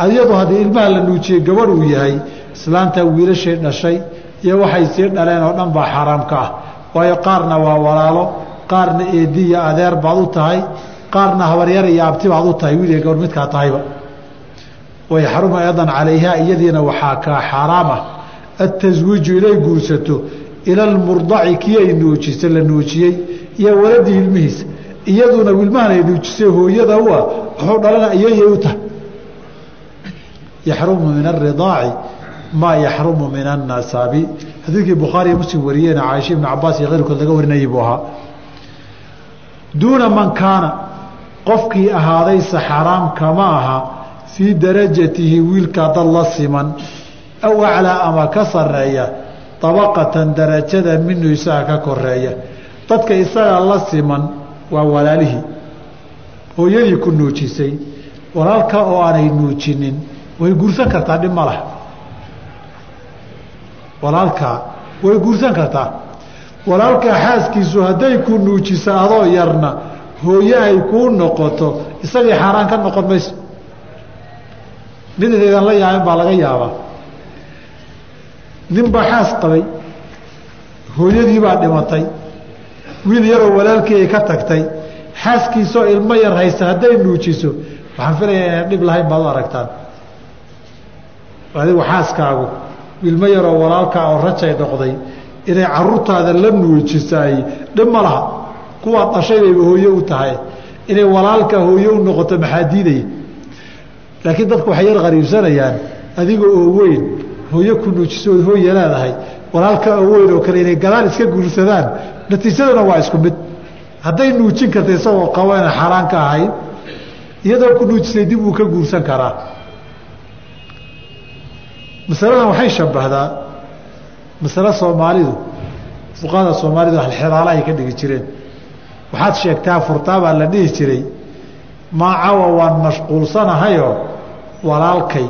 ah iyadu haddii ilmaha la nuujiyey gabadh uu yahay islaanta wiilashay dhashay iyo waxay sii dhaleen oo dhan baa xaaraamka waayo qaarna waa walaalo qaarna eedi iyo adeer baad u tahay qaarna habaryar iyo abti baad u tahay wiiliga gabadh midkaa tahayba. Wayaxrumu aydan calayhaa iyadiina waxaa kaa xaaraam ataswiiju inay guursato ila almurdaci kii ay nuujisay la nuujiyey iyo waladii ilmihiisa iyaduna wilmahan ay nuujisay hooyada u ah wuxuu dhalana iyayay u tahay yaxrumu min aridaaci maa yaxrumu min annasabi xadiidkii bukhaariiyo muslim wariyeena caaisha ibnu cabaas iyo keyrkood laga warinayay buu ahaa duuna man kaana qofkii ahaadayse xaraam kama aha fii darajatihi wiilkaa dad la siman aw aclaa ama ka sareeya dabaqatan darajada minu isaga ka koreeya dadka isaga la siman waa walaalihii. Hooyadii ku nuujisay walaalka oo aanay nuujinin way guursan kartaa dhib ma laha. Walaalkaa way guursan kartaa. Walaalkaa xaaskiisu hadday ku nuujiso adoo yarna hooye ay kuu noqoto isagii xaaraan ka noqon mayso. Mid idaydan la yaabin baa laga yaabaa nin baa xaas qabay hooyadii baa dhimatay wiil yaroo walaalkii ay ka tagtay xaaskiisoo ilmo yar haysta hadday nuujiso waxaan filayaa inaan dhib lahayn baad u aragtaan. Adigu xaaskaagu ilmo yaroo walaalkaa oo rajay noqday inay caruurtaada la nuujisaay dhib ma laha kuwaad dhashay bayba hooye u tahay inay walaalka hooye u noqoto maxaa diidaya? Laakiin dadku waxay yar qariibsanayaan adiga oo weyn hooye ku nuujisood hooye leedahay. Walaalka oo weyn oo kale inay gadaal iska guursadaan natiijaduna waa isku mid. Hadday nuujin karta isagoo qabo ina xaaraan ka ahayn iyadoo ku nuujisay dib uu ka guursan karaa. Masaladan waxay shabahdaa masale soomaalidu fuqahada soomaalidu xeraala ay ka dhigi jireen. Waxaad sheegtaa furtaa baa la dhihi jiray maa cawa waan mashquulsanahayoo walaalkay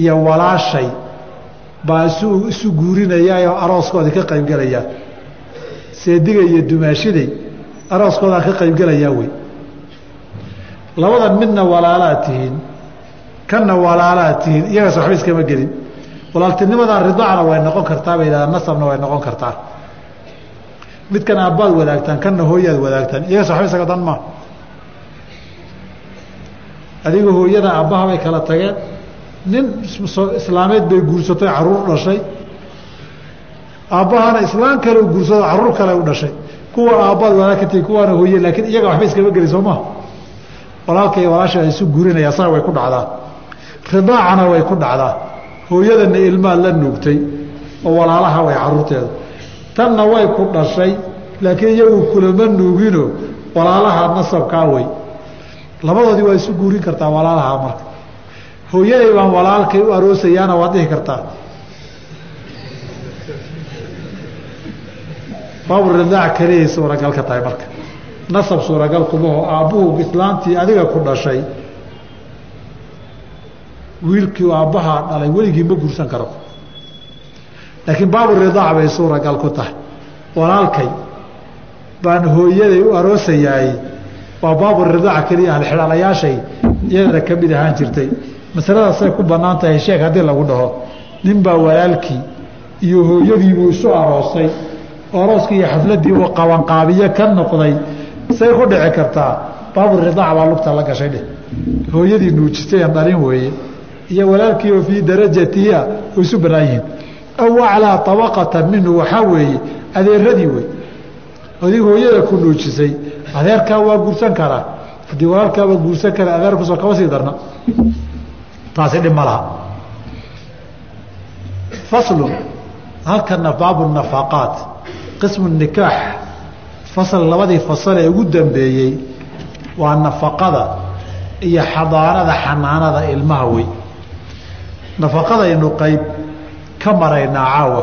iyo walaashay baa isu isu guurinayaayoo arooskoodii ka qaybgelayaa seediga iyo dumaashiday arooskoodaan ka qaybgelayaa wey. Labadan midna walaalaad tihiin kanna walaalaad tihiin iyagaas waxba iskama gelin. Walaaltinimadan ridacna way noqon kartaa bay yidhahdaan nasabna way noqon kartaa. Midkan aabbaad wadaagtaan kanna hooyaad wadaagtaan iyagaas waxba isaga dan maa adiga hooyada aabbaha bay kala tageen nin islaameed bay guursatay carruur dhashay. Aabbahana islaam kale u guursado carruur kale u dhashay. Kuwa aabbaad tigi kuwaana hooye laakiin iyaga waxba iskama geli soo maha walaalka iyo walaasha isu guurinaya asaga way ku dhacdaa. Ridaacana way ku dhacdaa. Hooyadana ilmaad la nuugtay oo walaalaha way caruurteeda tanna way ku dhashay laakiin iyagu kulama nuugino walaalaha nasabkaa wey labadoodii waa isu guurin kartaa walaalaha marka hooyaday baan walaalkay u aroosayaana waad dhihi kartaa. Baaburidaac keliyay suuragal ka tahay marka. Nasab suuragal kumaho aabbuhu islaantii adiga ku dhashay wiilkii aabbahaa dhalay weligii ma guursan karo. Laakiin baaburidaac bay suuragal ku tahay. Walaalkay baan hooyaday u aroosayaay waa baaburidaac keliya halxidhaalayaashay iyadana ka mid ahaan jirtay masaladaasay ku bannaan tahay sheeg haddii lagu dhaho. Ninbaa walaalkii iyo hooyadiibuu isu aroosay oo arooskii iyo xafladdii uu qabanqaabiye ka noqday. Say ku dhici kartaa baaburidaac baa lugta la gashay dheh. Hooyadii nuujistay aan dhalin weeye iyo walaalkii oo fii darajatiha oo isu bannaan yihiin. Aw aclaa tabaqatan minhu waxaa weeye adeeradii wey adig hooyada ku nuujisay adeerkaa waa guursan karaa. Haddii walaalkaaba guursan kara adeerkusoo kama sii darna taasi dhib ma laha. Faslun halkana baabu nafaqaat qismu nikaax fasal labadii fasal ee ugu dambeeyey waa nafaqada iyo xadaanada xanaanada ilmaha wey. Nafaqadaynu qayb ka maraynaa caawa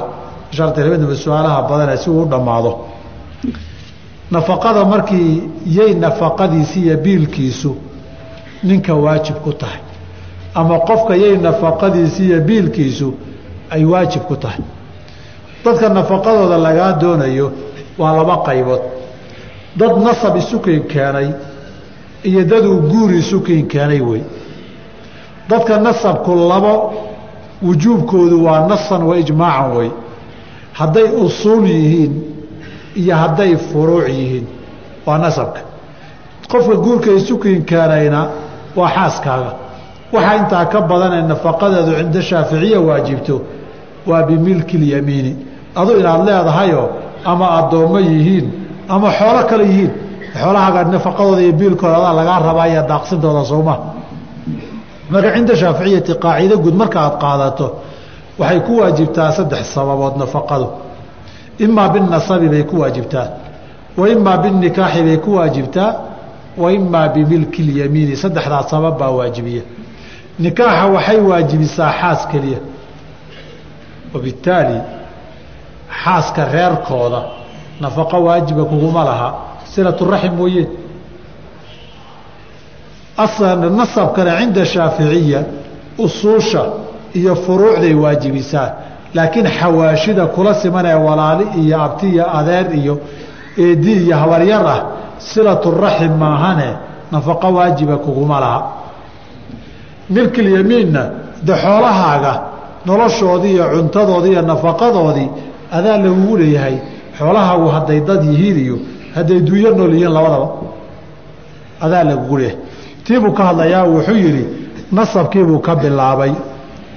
shartibadaba su'aalaha badane si uu dhammaado. Nafaqada markii yay nafaqadiisi iyo biilkiisu ninka waajib ku tahay ama qofka yay nafaqadiisi iyo biilkiisu ay waajib ku tahay. Dadka nafaqadooda lagaa doonayo waa laba qaybood. Dad nasab isukin keenay iyo daduu guur isukin keenay wey. Dadka nasabku labo wujuubkoodu waa nasan wa ijmaacan wey. Hadday usuul yihiin iyo hadday furuuc yihiin waa nasabka. Qofka guurka isukin keenayna waa xaaskaaga waxaa intaa ka badanee nafaqadeedu cinda shaaficiya waajibto waa bimilki lyamiini adu inaad leedahayoo ama addoommo yihiin ama xoolo kale yihiin xoolahaaga nafaqadooda iyo biilkooda adaa lagaa rabaa iyo daaqsintooda sooma marka cinda shaaficiyati qaacido guud marka aad qaadato waxay ku waajibtaa saddex sababood nafaqadu. Imaa binasabi bay ku waajibtaa wa imaa binikaaxi bay ku waajibtaa wa bimilki lyamiini saddexdaas sabab baa waajibiya nikaaxa waxay waajibisaa xaas keliya. Wabittaali xaaska reerkooda nafaqo waajiba kuguma laha. Silaturaxim mooyeen nasabkana cinda shaaficiya usuusha iyo furuucday waajibisaa. Laakiin xawaashida kula simanee walaali iyo abti iyo adeer iyo eedi iyo habaryar ah silaturaxim maahane nafaqo waajiba kuguma laha milkilyamiinna de xoolahaaga noloshoodii iyo cuntadoodii iyo nafaqadoodii adaa lagugu leeyahay xoolahaagu hadday dad yihiin iyo hadday dunyo nool yihiin labadaba adaa lagugu leeyahay. Tiibuu ka hadlayaa wuxuu yidhi nasabkiibuu ka bilaabay.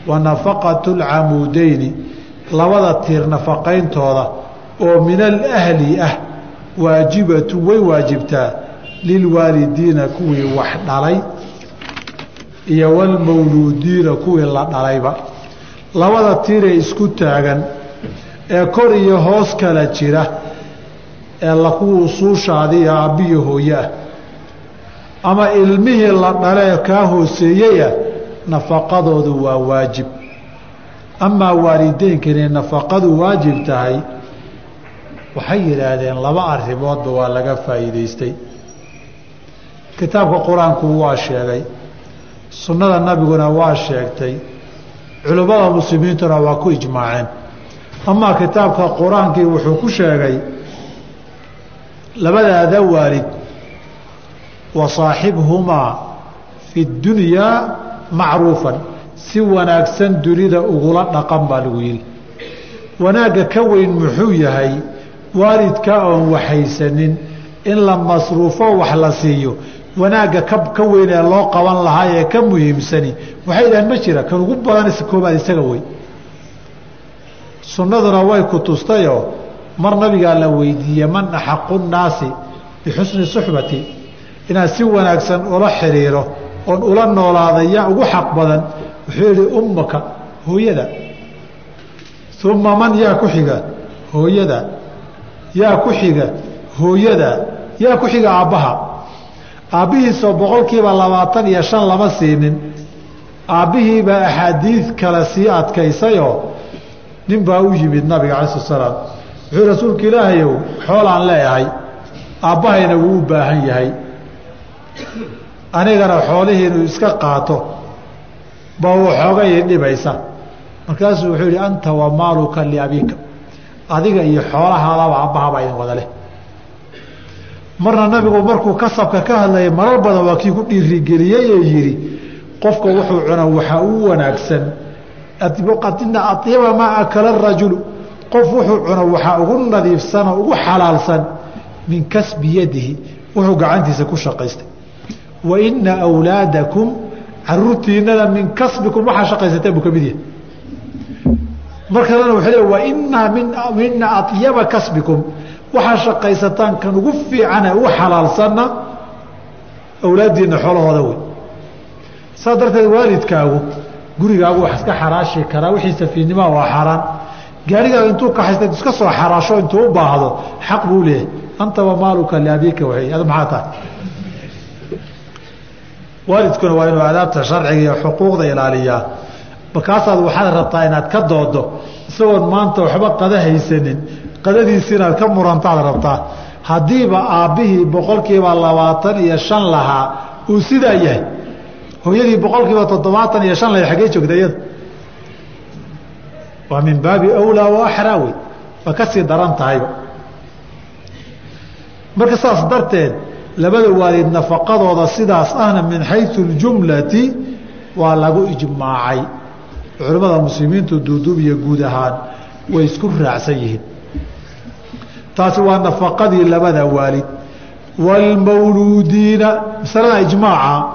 Wa nafaqatu lcamuudeyni labada tiir nafaqayntooda oo min alahli ah waajibatu way waajibtaa lilwaalidiina kuwii wax dhalay iyo walmawluudiina kuwii la dhalayba. Labada tiiree isku taagan ee kor iyo hoos kala jira ee lakuwa usuushaadii aabbiyi hooye ah. Ama ilmihii la dhalee kaa hooseeyeyah nafaqadoodu waa waajib. Amaa waalideynka inay nafaqadu waajib tahay waxay yidhaahdeen laba arrimoodba waa laga faa'iidaystay. Kitaabka qur'aanku waa sheegay sunnada nabiguna waa sheegtay culimmada muslimiintuna waa ku ijmaaceen. Amaa kitaabka qur'aankii wuxuu ku sheegay labadaada waalid wa saaxibhumaa fi dunyaa macruufan si wanaagsan dunida ugula dhaqan baa lagu yidhi. Wanaagga ka weyn muxuu yahay waalidka oon waxaysanin in la masruufo wax la siiyo wanaagga ka ka weyn ee loo qaban lahaa ee ka muhiimsani. Waxay idhahan ma jira kan ugu badan koobaad isaga wey sunnaduna way ku tustayoo mar nabigaa la weydiiyey man axaqu nnaasi bixusni suxbati. Inaad si wanaagsan ula xidhiiro oon ula noolaada yaa ugu xaq badan wuxuu yihi ummaka hooyada. Uma man yaa ku xiga hooyada. Yaa ku xiga hooyada. Yaa ku xiga aabbaha aabbihiisoo boqolkiiba labaatan iyo shan lama siinin. Aabbihiibaa axaadiid kale sii adkaysayoo nin baa u yimid nabiga cala slat slaam wuxuu rasuulka ilaahayow xoolaan leeyahay aabbahayna wuu u baahan yahay. Anigana xoolihii inuu iska qaato ba waxoogay dhibaysa. Markaasuu wuxuu yihi anta wa maaluka liabiika adiga iyo xoolahaadaba aabbahabaa idin wada leh marna nabigu markuu kasabka ka hadlayay marar badan waa kii ku dhiirigeliyey ee yidhi qofka wuxuu cuna waxaa u wanaagsan. Atyaba maa akala rajulu qof wuxuu cuno waxaa ugu nadiifsanoo ugu xalaalsan min kasbi yadihi. Wuxuu gacantiisa ku shaqaystay. Wa ina wlaadakum min kasbikum waxaa shaqaysateen buu ka mid yahay. Mar kalena wuxuu le wainaa mina atyaba kasbikum waxaa shaqaysataan kan ugu fiicane ugu xalaalsanna awlaaddiina xoolahooda wey saas darteed waalidkaagu gurigaagu wax iska xaraashi karaa wixii safiinnimaa waa xaaraan gaarigaaga intuu kaxaysta iska soo xaraasho intuu u baahdo xaq buu leeyahay. Anta wa maaluka liabika waay ad maxaa tahay? Waalidkuna waa inuu adaabta sharciga iyo xuquuqda ilaaliyaa. Markaasaad waxaad rabtaa inaad ka doodo isagoon maanta waxba qada haysanin qadadiisi inaad ka murantaad rabtaa. Haddiiba aabbihii boqolkiiba labaatan iyo shan lahaa uu sidaa yahay. Hooyadii boqolkiiba toddobaatan iyo shan lahay xaggee joogta iyada. Waa min baabi awlaa wa axraa wey waa ka daran tahayba. Marka saas darteed labada waalid nafaqadooda sidaas ahna min xayu اljumlati waa lagu ijmaacay. Culimmada muslimiintu duuduub iyo guud ahaan way isku raacsan yihiin taasi waa nafaqadii labada waalid wاlmawluudiina masalada ijmaaca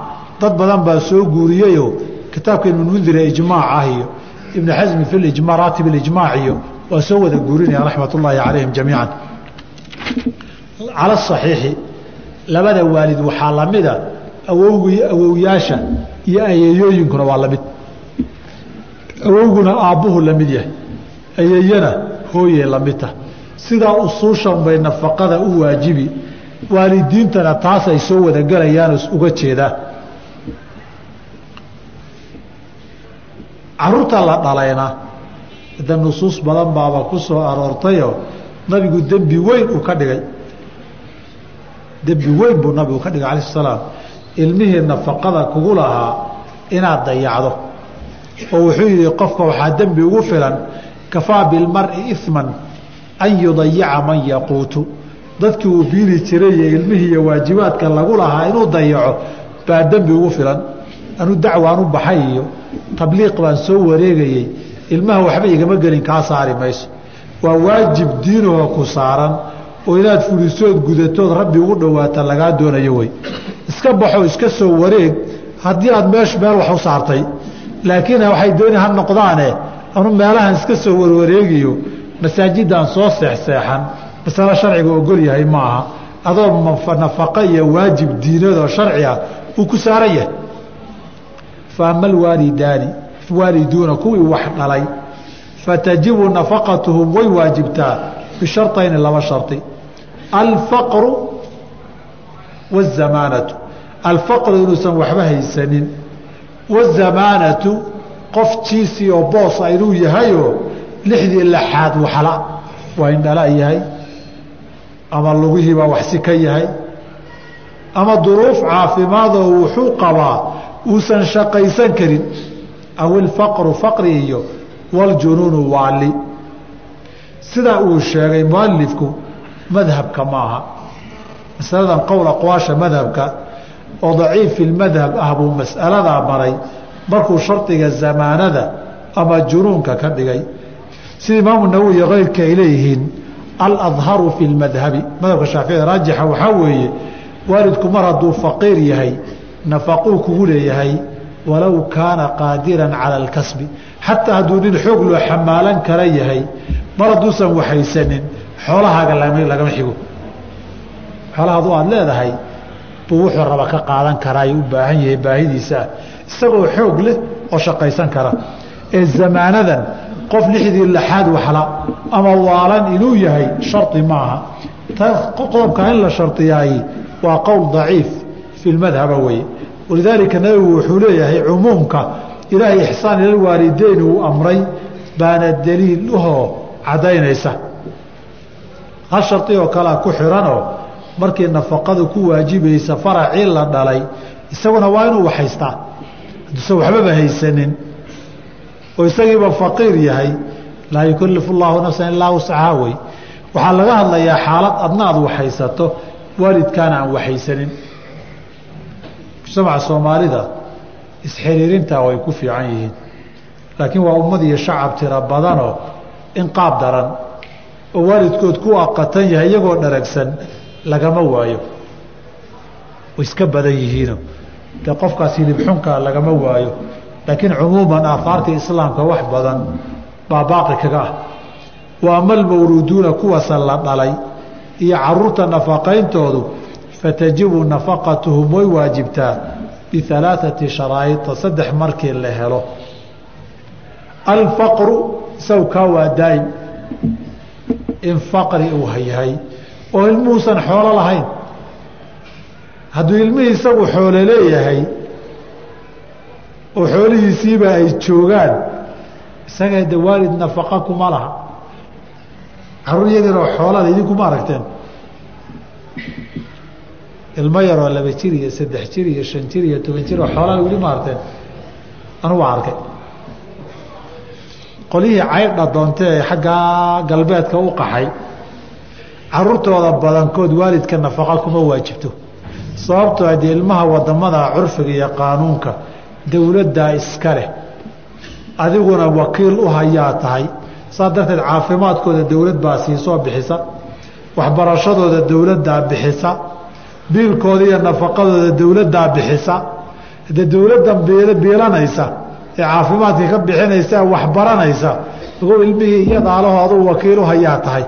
dad badan baa soo guuriyeyoo kitaabka ibn mundire ijmaac ah iyo ibn xasmi fi maraatib اijmaac iyo waa soo wada guurinaya raxmat ullaahi calayhim jamiica cala صaxiixi labada waalid waxaa lamida awowgi awowyaasha iyo ayeeyooyinkuna waa lamid awowguna aabbuhu lamid yahay ayeeyana hooyey lamidta sidaa usuushan bay nafaqada u waajibi. Waalidiintana taas ay soo wada galayaano uga jeedaan carruurta la dhalayna de nusuus badan baaba ku soo aroortayoo nabigu dembi weyn uu ka dhigay. Dembi weyn buu nabigu ka dhigay alayh salaam. Ilmihii nafaqada kugu lahaa inaad dayacdo. Oo wuxuu yihi qofka waxaa dembi ugu filan kafaa bilmari iman an yudayica man yaquutu. Dadkii uu biili jiray iyo ilmihii iyo waajibaadka lagu lahaa inuu dayaco baa dembi ugu filan. Anu dacwaan u baxay iyo tabliiq baan soo wareegayey ilmaha waxba igama gelin kaa saari mayso. Waa waajib diinahoo ku saaran oo inaad fulisood gudatood rabbi ugu dhowaata lagaa doonayo wey iska baxo iska soo wareeg haddii aad meesh meel wax u saartay. Laakiin waxay dooni ha noqdaane anu meelahan iska soo warwareegiyo masaajidaan soo seexseexan masalo sharciga ogol yahay maaha adoo nafaqo iyo waajib diinadoo sharci ah uu ku saaran yahay fa ama alwaalidaani waaliduuna kuwii wax dhalay fatajibu nafaqatuhum way waajibtaa bisharطayni laba sharطi alfaqru wالzamaanatu alfaqru inuusan waxba haysanin wالzamaanatu qof jiisi oo boosa inuu yahayoo lixdii laxaad waxla waa indhala yahay ama lugihiibaa waxsi ka yahay ama duruuf caafimaadoo wuxuu qabaa uusan shaqaysan karin aw ilfaqru faqri iyo waljunuunu waali sidaa uu sheegay mualifku madhabka maaha masaladan qowl aqwaasha madhabka oo daciifi lmadhab ah buu mas'aladaa maray markuu shardiga zamaanada ama junuunka ka dhigay sida imaamu nawowi iyo keyrka ay leeyihiin aladharu fi lmadhabi madhabka shaaficida raajixa waxaa weeye waalidku mar hadduu faqiir yahay nafaquu kugu leeyahay walow kaana qaadiran cala alkasbi xataa hadduu nin xoog loo xamaalan kara yahay mar hadduusan waxaysanin xoolahaaga lagama xigo. Xoolahaadu aad leedahay buu wuxuu raba ka qaadan karaa u baahan yahay baahidiisaa isagoo xoog leh oo shaqaysan kara. Ee zamaanadan qof lixdii laxaad waxla ama waalan inuu yahay shardi maaha. Qodobka in la shardiyaay waa qowl daciif fi lmadhaba weye walidaalika nabigu wuxuu leeyahay cumuumka ilaahay ixsaan ilalwaalideyn uu amray baana daliil ahoo caddaynaysa. Hal shardi oo kalea ku xiranoo markii nafaqadu ku waajibaysa faracii la dhalay isaguna waa inuu waxhaystaa hadduusan waxbaba haysanin oo isagiiba faqiir yahay laa yukalifu llaahu nafsan ilaa wuscahaa wey waxaa laga hadlayaa xaalad adna aad waxhaysato waalidkaana aan waxhaysanin mujtamaca soomaalida isxiriirintaa way ku fiican yihiin. Laakiin waa ummad iyo shacab tiro badanoo in qaab daran oo waalidkood ku aqatan yahay iyagoo dharagsan lagama waayo. Iska badan yihiino dee qofkaas hilibxunkaa lagama waayo laakiin cumuuman aahaartii islaamka wax badan baa baaqi kaga ah. Wa ama almawluuduuna kuwaasa la dhalay iyo carruurta nafaqayntoodu fatajibu nafaqatuhum way waajibtaa bialaaثati sharaa'ita saddex markii la helo. Alfaqru sawkaa waa daa'im. In faqri uu yahay oo ilmuhuusan xoolo lahayn. Hadduu ilmihii isagu xoolo leeyahay oo xoolihiisiiba ay joogaan isaga de waalid nafaqa kuma laha. Caruur yadiinoo xoolada idinkuma aragteen. Ilmo yaroo laba jir iyo saddex jir iyo shan jir iyo toban jir oo xoolaa weli ma aragteen. Waa arkay. Qolyihii caydha doontee ee xaggaa galbeedka u qaxay. Caruurtooda badankood waalidka nafaqa kuma waajibto. Sababtoo haddii ilmaha waddamada curfiga iyo qaanuunka dowladdaa iska leh. Adiguna wakiil u hayaa tahay. Saas darteed caafimaadkooda dowlad baa siisoo bixisa. Waxbarashadooda dowladdaa bixisa. Biilkooda iyo nafaqadooda dowladdaa bixisa. De dowladdan biilanaysa ee caafimaadkii ka bixinaysa ee waxbaranaysa ogow ilmihii iyo daalaho aduu wakiil u hayaa tahay.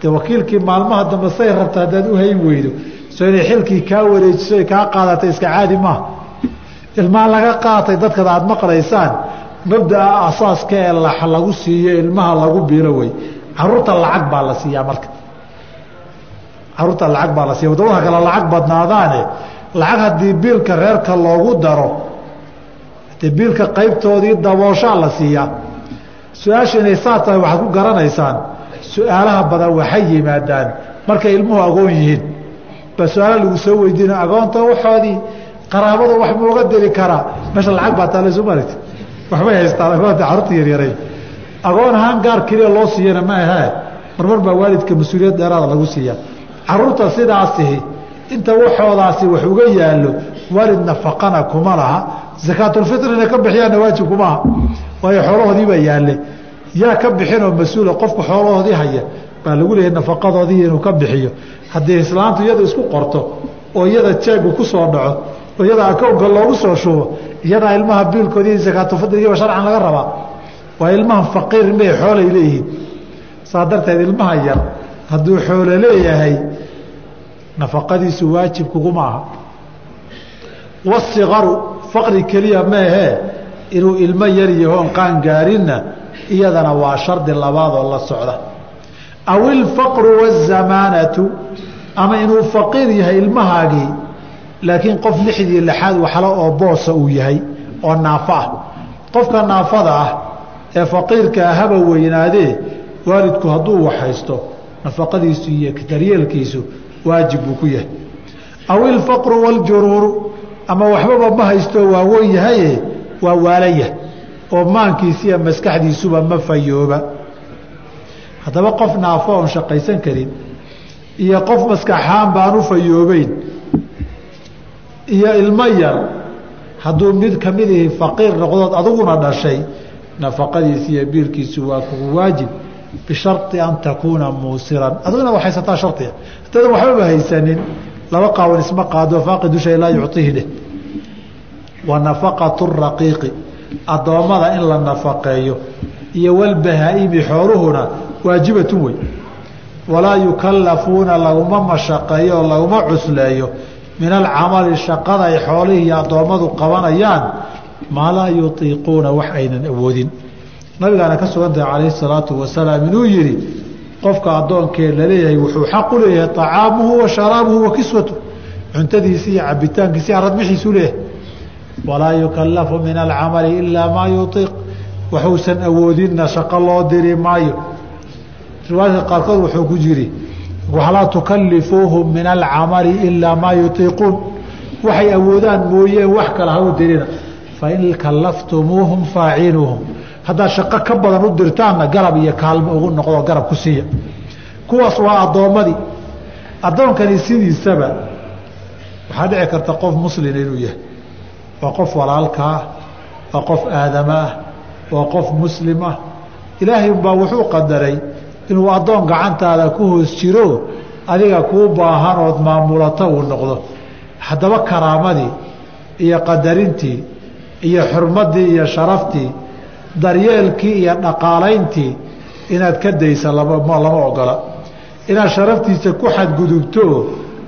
De wakiilkii maalmaha dambe say rabta haddaad u hayn weydo soo inay xilkii kaa wareejiso kaa qaadatay iska caadi maaha ilmaha laga qaatay dadkada aada maqlaysaan mabdaa asaaska ee lagu siiyo ilmaha lagu biilo wey carruurta lacag baa la siiyaa marka. Caruurta lacag baa la siiya waddamada kale lacag badnaadaane lacag haddii biilka reerka loogu daro dee biilka qaybtoodii dabooshaa la siiyaa. Su'aasha inay saa tahay waxaad ku garanaysaan su'aalaha badan waxay yimaadaan. Markay ilmuhu agoon yihiin. Ba su'aala lagu soo weydiina agoonta waxoodii qaraabada wax mooga diri karaa meesha lacag baa taalesu maragti waxbay haystaan agoonta carruurta yaryaray agoon ahaan gaar keliya loo siiyana ma ahee marmar baa waalidka mas'uuliyad dheeraada lagu siiyaa carruurta sidaasihi inta waxoodaasi wax uga yaallo waalid nafaqana kuma laha. Sakaatulfitrina ka bixiyaana waajib kumaaha waayo xoolahoodiibaa yaalle yaa ka bixinoo mas'uula qofku xoolahoodii haya baa lagu leeyahay nafaqadoodii inuu ka bixiyo. Haddii islaantu iyada isku qorto oo iyada jeegu ku soo dhaco oo iyada akownka loogu soo shubo iyadaa ilmaha biilkoodii sakaatulfitrigiiba sharcan laga rabaa waa ilmahan faqiir may xoolay leeyihiin. Saa darteed ilmaha yar hadduu xoolo leeyahay nafaqadiisu waajib kuguma aha wasikaru faqri keliya maahee inuu ilmo yar yahoon qaan gaarinna iyadana waa shardi labaadoo la socda. Aw ilfaqru wazamaanatu ama inuu faqiir yahay ilmahaagii laakiin qof lixdii lixaad waxla oo boosa uu yahay oo naafo ah. Qofka naafada ah ee faqiirkaa haba weynaadee waalidku hadduu waxhaysto nafaqadiisu iyo daryeelkiisu waajib buu ku yahay. Aw ilfaqru waljuruuru ama waxbaba ma haysto waa wen yahaye waa waalaya oo maankiisiiyo maskaxdiisuba ma fayooba. Haddaba qof naafo oon shaqaysan karin iyo qof maskaxaan baan u fayoobeyn iyo ilmo yar hadduu mid ka mid ihi faqiir noqdood adiguna dhashay nafaqadiisi iyo biilkiisu waa kugu waajib bishari an takuuna muusiran. Adiguna wa haysataa shariga hadaadan waxbaba haysanin laba qaawan isma qaado faaqidu shay laa yuciihi dheh wa nafaqatu raqiiqi addoommada in la nafaqeeyo iyo walbahaa'imi xooluhuna waajibatun wey walaa yukallafuuna laguma mashaqeeyo oo laguma cusleeyo min alcamali shaqada ay xoolihii iyo addoommadu qabanayaan maa laa yutiiquuna wax aynan awoodin. Nabigaana ka sugantahay calayhi salaatu wasalaam inuu yidhi qofka addoonkee la leeyahay wuxuu xaq u leeyahay طacaamuhu wa sharaabuhu wa kiswatu cuntadiisi iyo cabitaankiisi aradbixiisuu leeyahay. Walaa yukallafu min alcamali ilaa maa yutiiq waxuusan awoodinna shaqo loo diri maayo. Riwaayadka qaarkood wuxuu ku jiri walaa tukalifuuhum min alcamali ilaa maa yutiiquun. Waxay awoodaan mooyeen wax kale ha u dirina. Fain kallaftumuuhum faacinuuhum haddaad shaqo ka badan u dirtaanna garab iyo kaalmo ugu noqdo garab ku siiya. Kuwaas waa addoommadii addoonkani sidiisaba waxaa dhici karta qof muslina inuu yahay. Waa qof walaalkaah waa qof aadamaah waa qof muslimah ilaahay umbaa wuxuu qadaray inuu addoon gacantaada ku hoos jiro adiga kuu baahan ood maamulato uu noqdo. Haddaba karaamadii iyo qadarintii iyo xurmaddii iyo sharaftii daryeelkii iyo dhaqaalayntii inaad ka daysa lama ogola. Inaad sharaftiisa ku xadgudubto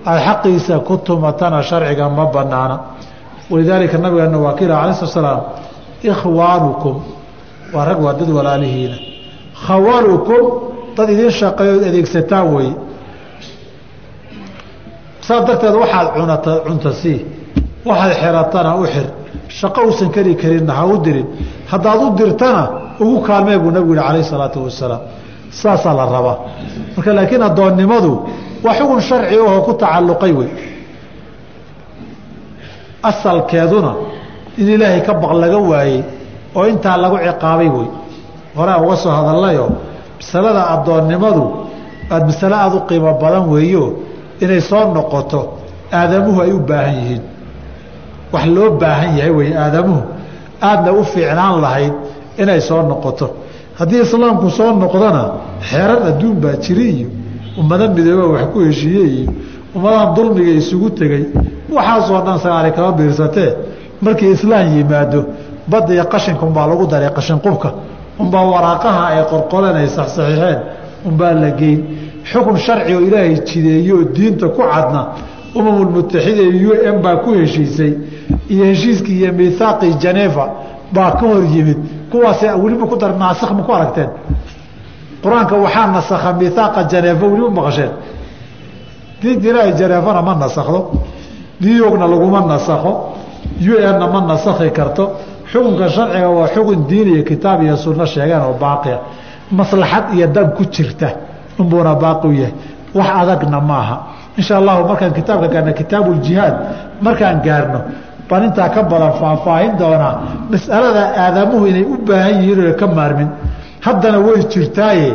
aad xaqiisa ku tumatana sharciga ma banaana walidaalika nabigeena waa kiila alai slat slaam ikhwaanukum waa rag waa dad walaalihiina. Khawalukum dad idin shaqeeyood adeegsataan wey saas darteed waxaad cunata cunta sii waxaad xiratana u xir. Shaqo uusan keri karinna ha u dirin. Haddaad u dirtana ugu kaalmee buu nabigu yihi calayh salaatu wasalaam. Saasaa la rabaa marka laakiin addoonnimadu waa xugun sharci ahoo ku tacalluqay wey asalkeeduna in ilaahay ka baq laga waayey oo intaa lagu ciqaabay wey horea uga soo hadallayo masalada addoonnimadu aad masale aada u qiimo badan weeyo inay soo noqoto aadamuhu ay u baahan yihiin. Wax loo baahan yahay wey aadamuhu. Aadna u fiicnaan lahayd inay soo noqoto. Haddii islaamku soo noqdona xeerar adduun baa jiri iyo ummado midooba wax ku heshiiyey iyo ummadahan dulmiga isugu tegey waxaasoo dhan sagaali kama biirsatee markii islaam yimaado badda iyo qashinka umbaa lagu daray qashinqubka unbaa waraaqaha ay qorqoleen ay saxsaxiixeen unbaa la geyn. Xukun sharci oo ilaahay jideeyo diinta ku cadna iyo u n baa ku heshiisay iyo heshiiskii iyo miihaaqii janeeva baa ka hor yimid. Kuwaase weliba ku dar naasikh ma ku aragteen. Qur'aanka waxaa nasakha miihaaqa janeefa weliba maqasheen. Diinta ilaahay janeefana ma nasakdo new yorkna laguma nasakho. U n-na ma nasakhi karto xukunka sharciga waa xukun diin iyo kitaab iyo sunno sheegeen oo baaqiya maslaxad iyo dan ku jirta unbuuna baaqi u yahay. Wax adagna maaha. Insha allahu markaan kitaabka gaarno kitaabuuljihaad markaan gaarno baan intaa ka badan faahfaahin doonaa mas'alada aadamuhu inay u baahan yihiin oo ka maarmin. Haddana way jirtaaye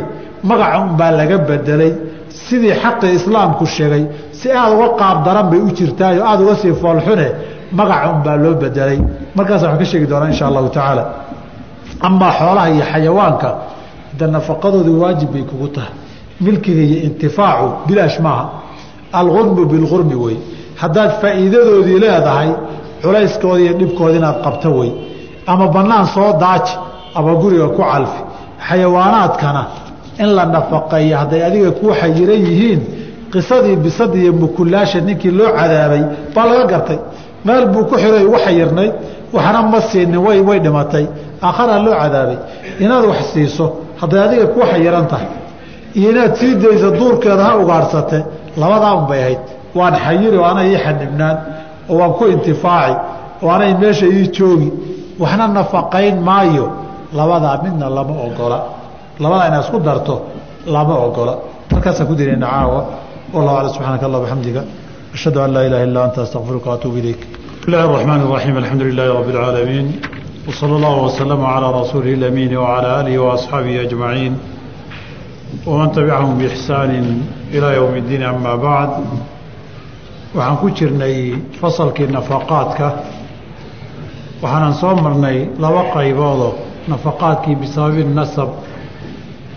magaca unbaa laga bedelay. Sidii xaqii islaamku sheegay si aada uga qaab daran bay u jirtaayo aada uga sii foolxune magaca unbaa loo bedelay. Markaas waxaan ka sheegi doonaa insha allahu tacaala. Amaa xoolaha iyo xayawaanka de nafaqadoodu waajib bay kugu tahay. Milkiga iyo intifaacu bilaash maaha. Alurmu bilurmi wey. Haddaad faa'iidadoodii leedahay culayskooda iyo dhibkooda inaad qabto wey. Ama bannaan soo daaji ama guriga ku calfi. Xayawaanaadkana in la nafaqeeyo hadday adiga kuu xayiran yihiin qisadii bisada iyo mukulaasha ninkii loo cadaabay baa laga gartay meel buu ku xiray ugu xayirnayd waxna ma siinin way way dhimatay. Aakharaa loo cadaabay inaad wax siiso hadday adiga kuu xayiran tahay. Iyo inaad sii dayso duurkeeda ha ugaadhsate labadaa un bay ahayd. Waan xayiri oo ana ii xanibnaan oo waan ku intifaaci oo anay meesha ii joogi. Waxna nafaqayn maayo. Labadaa midna lama ogola. Labadaa inaad isku darto lama ogola. Halkaasaan ku dirayna caawa. Wallahu aclam subxaanaka allah bxamdiga ashhadu an laa ilaha illa anta astaqfiruka waatuubu ilayk بسم الله الرحمن الرحيم الحمد لله رب العالمين وصلى الله وسلم على رسوله الأمين وعلى آله وأصحابه أجمعين ومن تبعهم بإحسان إلى يوم الدين أما بعد waxaan ku jirnay fasalkii nafaqaadka waxaanan soo marnay laba qayboodoo nafaqaadkii bisababi nasab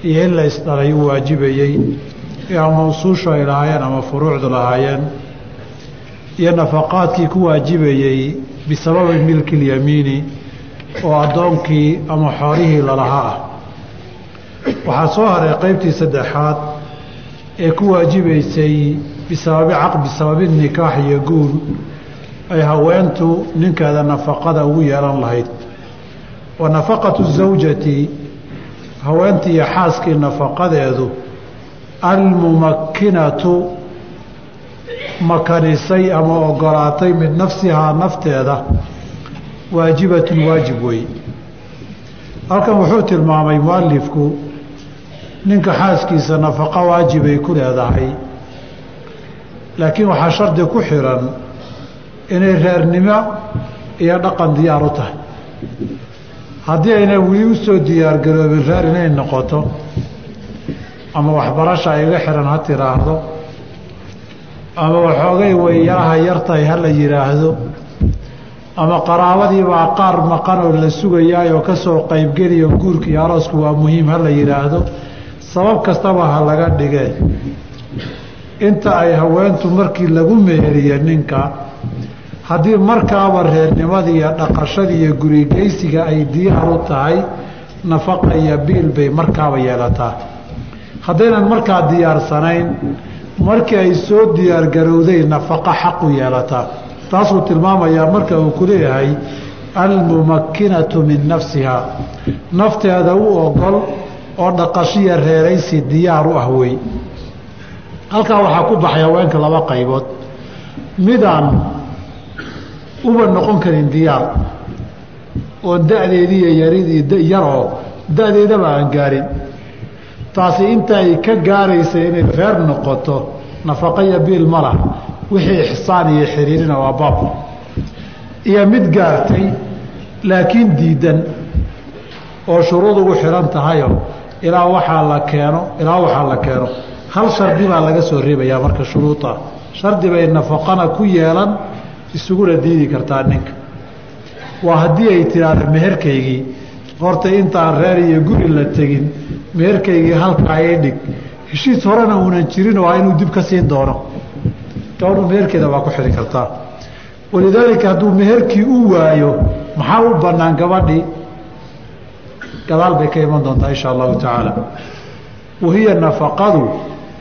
iyo in la isdhalay u waajibayey ama usuushu ay lahaayeen ama furuucdu lahaayeen iyo nafaqaadkii ku waajibayey bisababi milki lyamiini oo addoonkii ama xoolihii lalahaa ah. Waxaa soo haray qeybtii saddexaad ee ku waajibaysay bisababi caq bisababi nikaax iyo guur ay haweentu ninkeeda nafaqada ugu yeelan lahayd. Wa nafaqatu zawjati haweentii iyo xaaskii nafaqadeedu almumakkinatu makanisay ama ogolaatay mid nafsihaa nafteeda waajibatun waajib wey halkan wuxuu tilmaamay mualifku ninka xaaskiisa nafaqo waajibay ku leedahay. Laakiin waxaa shardi ku xiran inay reernimo iyo dhaqan diyaar u tahay. Haddii ayna weli u soo diyaargaroobin reer inay noqoto ama waxbarasha iga xiran ha tiraahdo ama waxoogay way yaraha yartahay ha la yidhaahdo ama qaraabadiibaa qaar maqan oo la sugayaayoo ka soo qaybgeliyo guurka iyo aroosku waa muhiim ha la yidhaahdo sabab kastaba ha laga dhigee inta ay haweentu markii lagu meheriye ninka haddii markaaba reernimadii iyo dhaqashadii iyo gurigeysiga ay diyaar u tahay nafaqa iyo biil bay markaaba yeelataa. Haddaynan markaa diyaarsanayn markii ay soo diyaargarowday nafaqo xaqu yeelataa taasuu tilmaamayaa marka uu ku leeyahay almumakkinatu min nafsiha. Nafteeda u ogol oo dhaqashiya reeraysi diyaar u ah wey halkaa waxaa ku baxay haweenka laba qaybood. Midaan uba noqon karin diyaar oon da-deediiyo yaridii yaroo da-deedaba aan gaarin taasi inta ay ka gaaraysa inay reer noqoto nafaqaya biil ma laha. Wixii ixsaan iyo xiriirina waa baab. Iyo mid gaartay laakiin diidan oo shuruud ugu xihan tahayo ilaa waxaa la keeno ilaa waxaa la keeno. Hal shardi baa laga soo reebayaa marka shuruuda shardi bay nafaqana ku yeelan isuguna diidi kartaa ninka. Waa haddii ay tidhaahdo meherkaygii horta intaan reer iyo guri la tegin meherkaygii halkaa ii dhig. Heshiis horena uunan jirin waa inuu dib ka siin doono. Gabadhu meherkeeda waa ku xidhi kartaa walidaalika hadduu meherkii u waayo maxaa u bannaan gabadhii? Gadaal bay ka iman doontaa insha allahu tacaala. Wahiya nafaqadu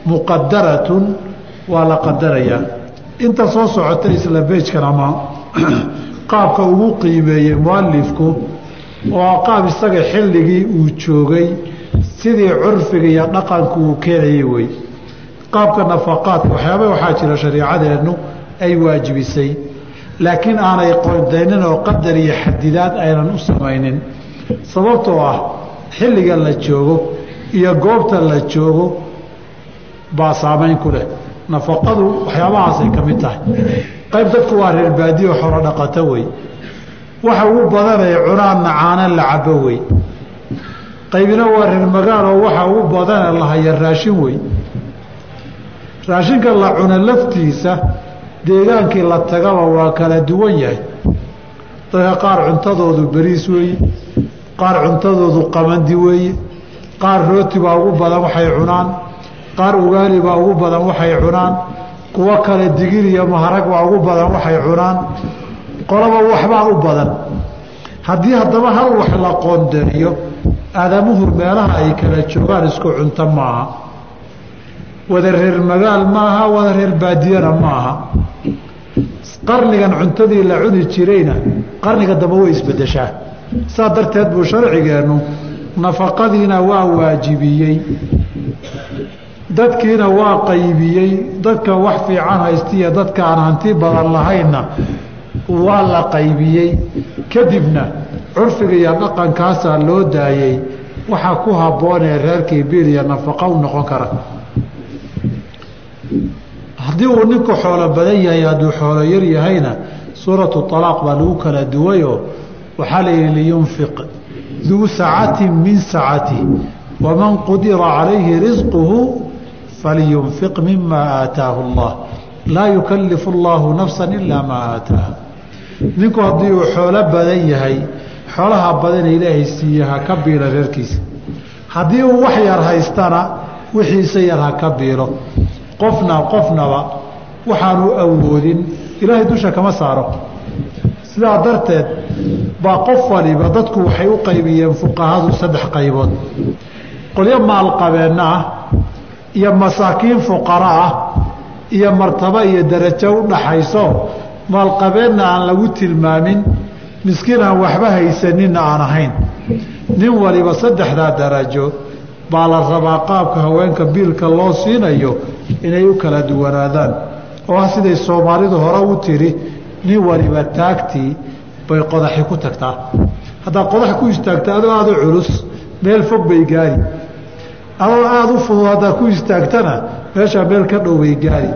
muqadaratun waa la qadarayaa inta soo socota isla beejkan ama <clears throat> qaabka ugu qiimeeyey mualifku oo qaab isaga xilligii uu joogay sidii curfiga iyo dhaqanku uu keenayay wey qaabka nafaqaadka waxyaaba waxaa jira shariicadeennu ay waajibisay. Laakiin aanay qordaynin oo qadar iyo xadidaad aynan u samaynin. Sababtoo ah xilliga la joogo iyo goobta la joogo baa saamayn ku leh. Nafaqadu waxyaabahaasay ka mid tahay. Qayb dadku waa reer baadiyo xolo dhaqato wey waxa ugu badanay cunaanna caana la cabo wey. Qaybina waa reer magaal oo waxa ugu badana la haya raashin wey. Raashinka la cuno laftiisa deegaankii la tagaba waa kala duwan yahay. Dadka qaar cuntadoodu beriis weeye qaar cuntadoodu qamandi weeye qaar rooti baa ugu badan waxay cunaan qaar ugaali baa ugu badan waxay cunaan kuwo kale digir iyo maharag baa ugu badan waxay cunaan qolaba waxbaa u badan. Haddii haddaba hal wax la qoondeeyo aadamuhu meelaha ay kala joogaan isku cunto maaha. Wada reer magaal maaha wada reer baadiyana maaha. Qarnigan cuntadii la cuni jirayna qarniga dambe way isbedeshaa saa darteed buu sharcigeennu nafaqadiina waa waajibiyey. Dadkiina waa qaybiyey. Dadka wax fiican haystiya dadka aan hanti badan lahaynna waa la qaybiyey. Kadibna curfiga iyo dhaqankaasaa loo daayey. Waxaa ku habboonee reerkii biil iyo nafaqa u noqon kara. Haddii uu ninku xoolo badan yahay hadduu xoolo yar yahayna suuratu alaaq baa lagu kala duwayoo waxaa layihi liyunfiq duu sacatin min sacatih waman qudira calayhi risquhu falyunfiq mima aataahu allah. Laa yukalifu allahu nafsa ilaa maa aataaha ninku haddii uu xoolo badan yahay xoolaha badana ilaahay siiye ha ka biilo reerkiisa. Haddii uu wax yar haystana wixiisa yar ha ka biilo. Qofna qofnaba waxaanu awoodin ilaahay dusha kama saaro. Sidaa darteed baa qof waliba dadku waxay u qaybiyeen fuqahadu saddex qaybood. Qolyo maalqabeenna ah iyo masaakiin fuqara ah iyo martabo iyo darajo u dhaxayso maalqabeenna aan lagu tilmaamin miskiin aan waxba haysaninna aan ahayn. Nin waliba saddexdaa darajo baa la rabaa qaabka haweenka biilka loo siinayo inay u kala duwanaadaan. Oo ah siday soomaalidu hore u tiri nin waliba taagtii bay qodaxi ku tagtaa. Haddaad qodax ku istaagta adoo aada u culus meel fog bay gaari. Adoo aada u fudud haddaad ku istaagtana meeshaa meel ka dhow bay gaari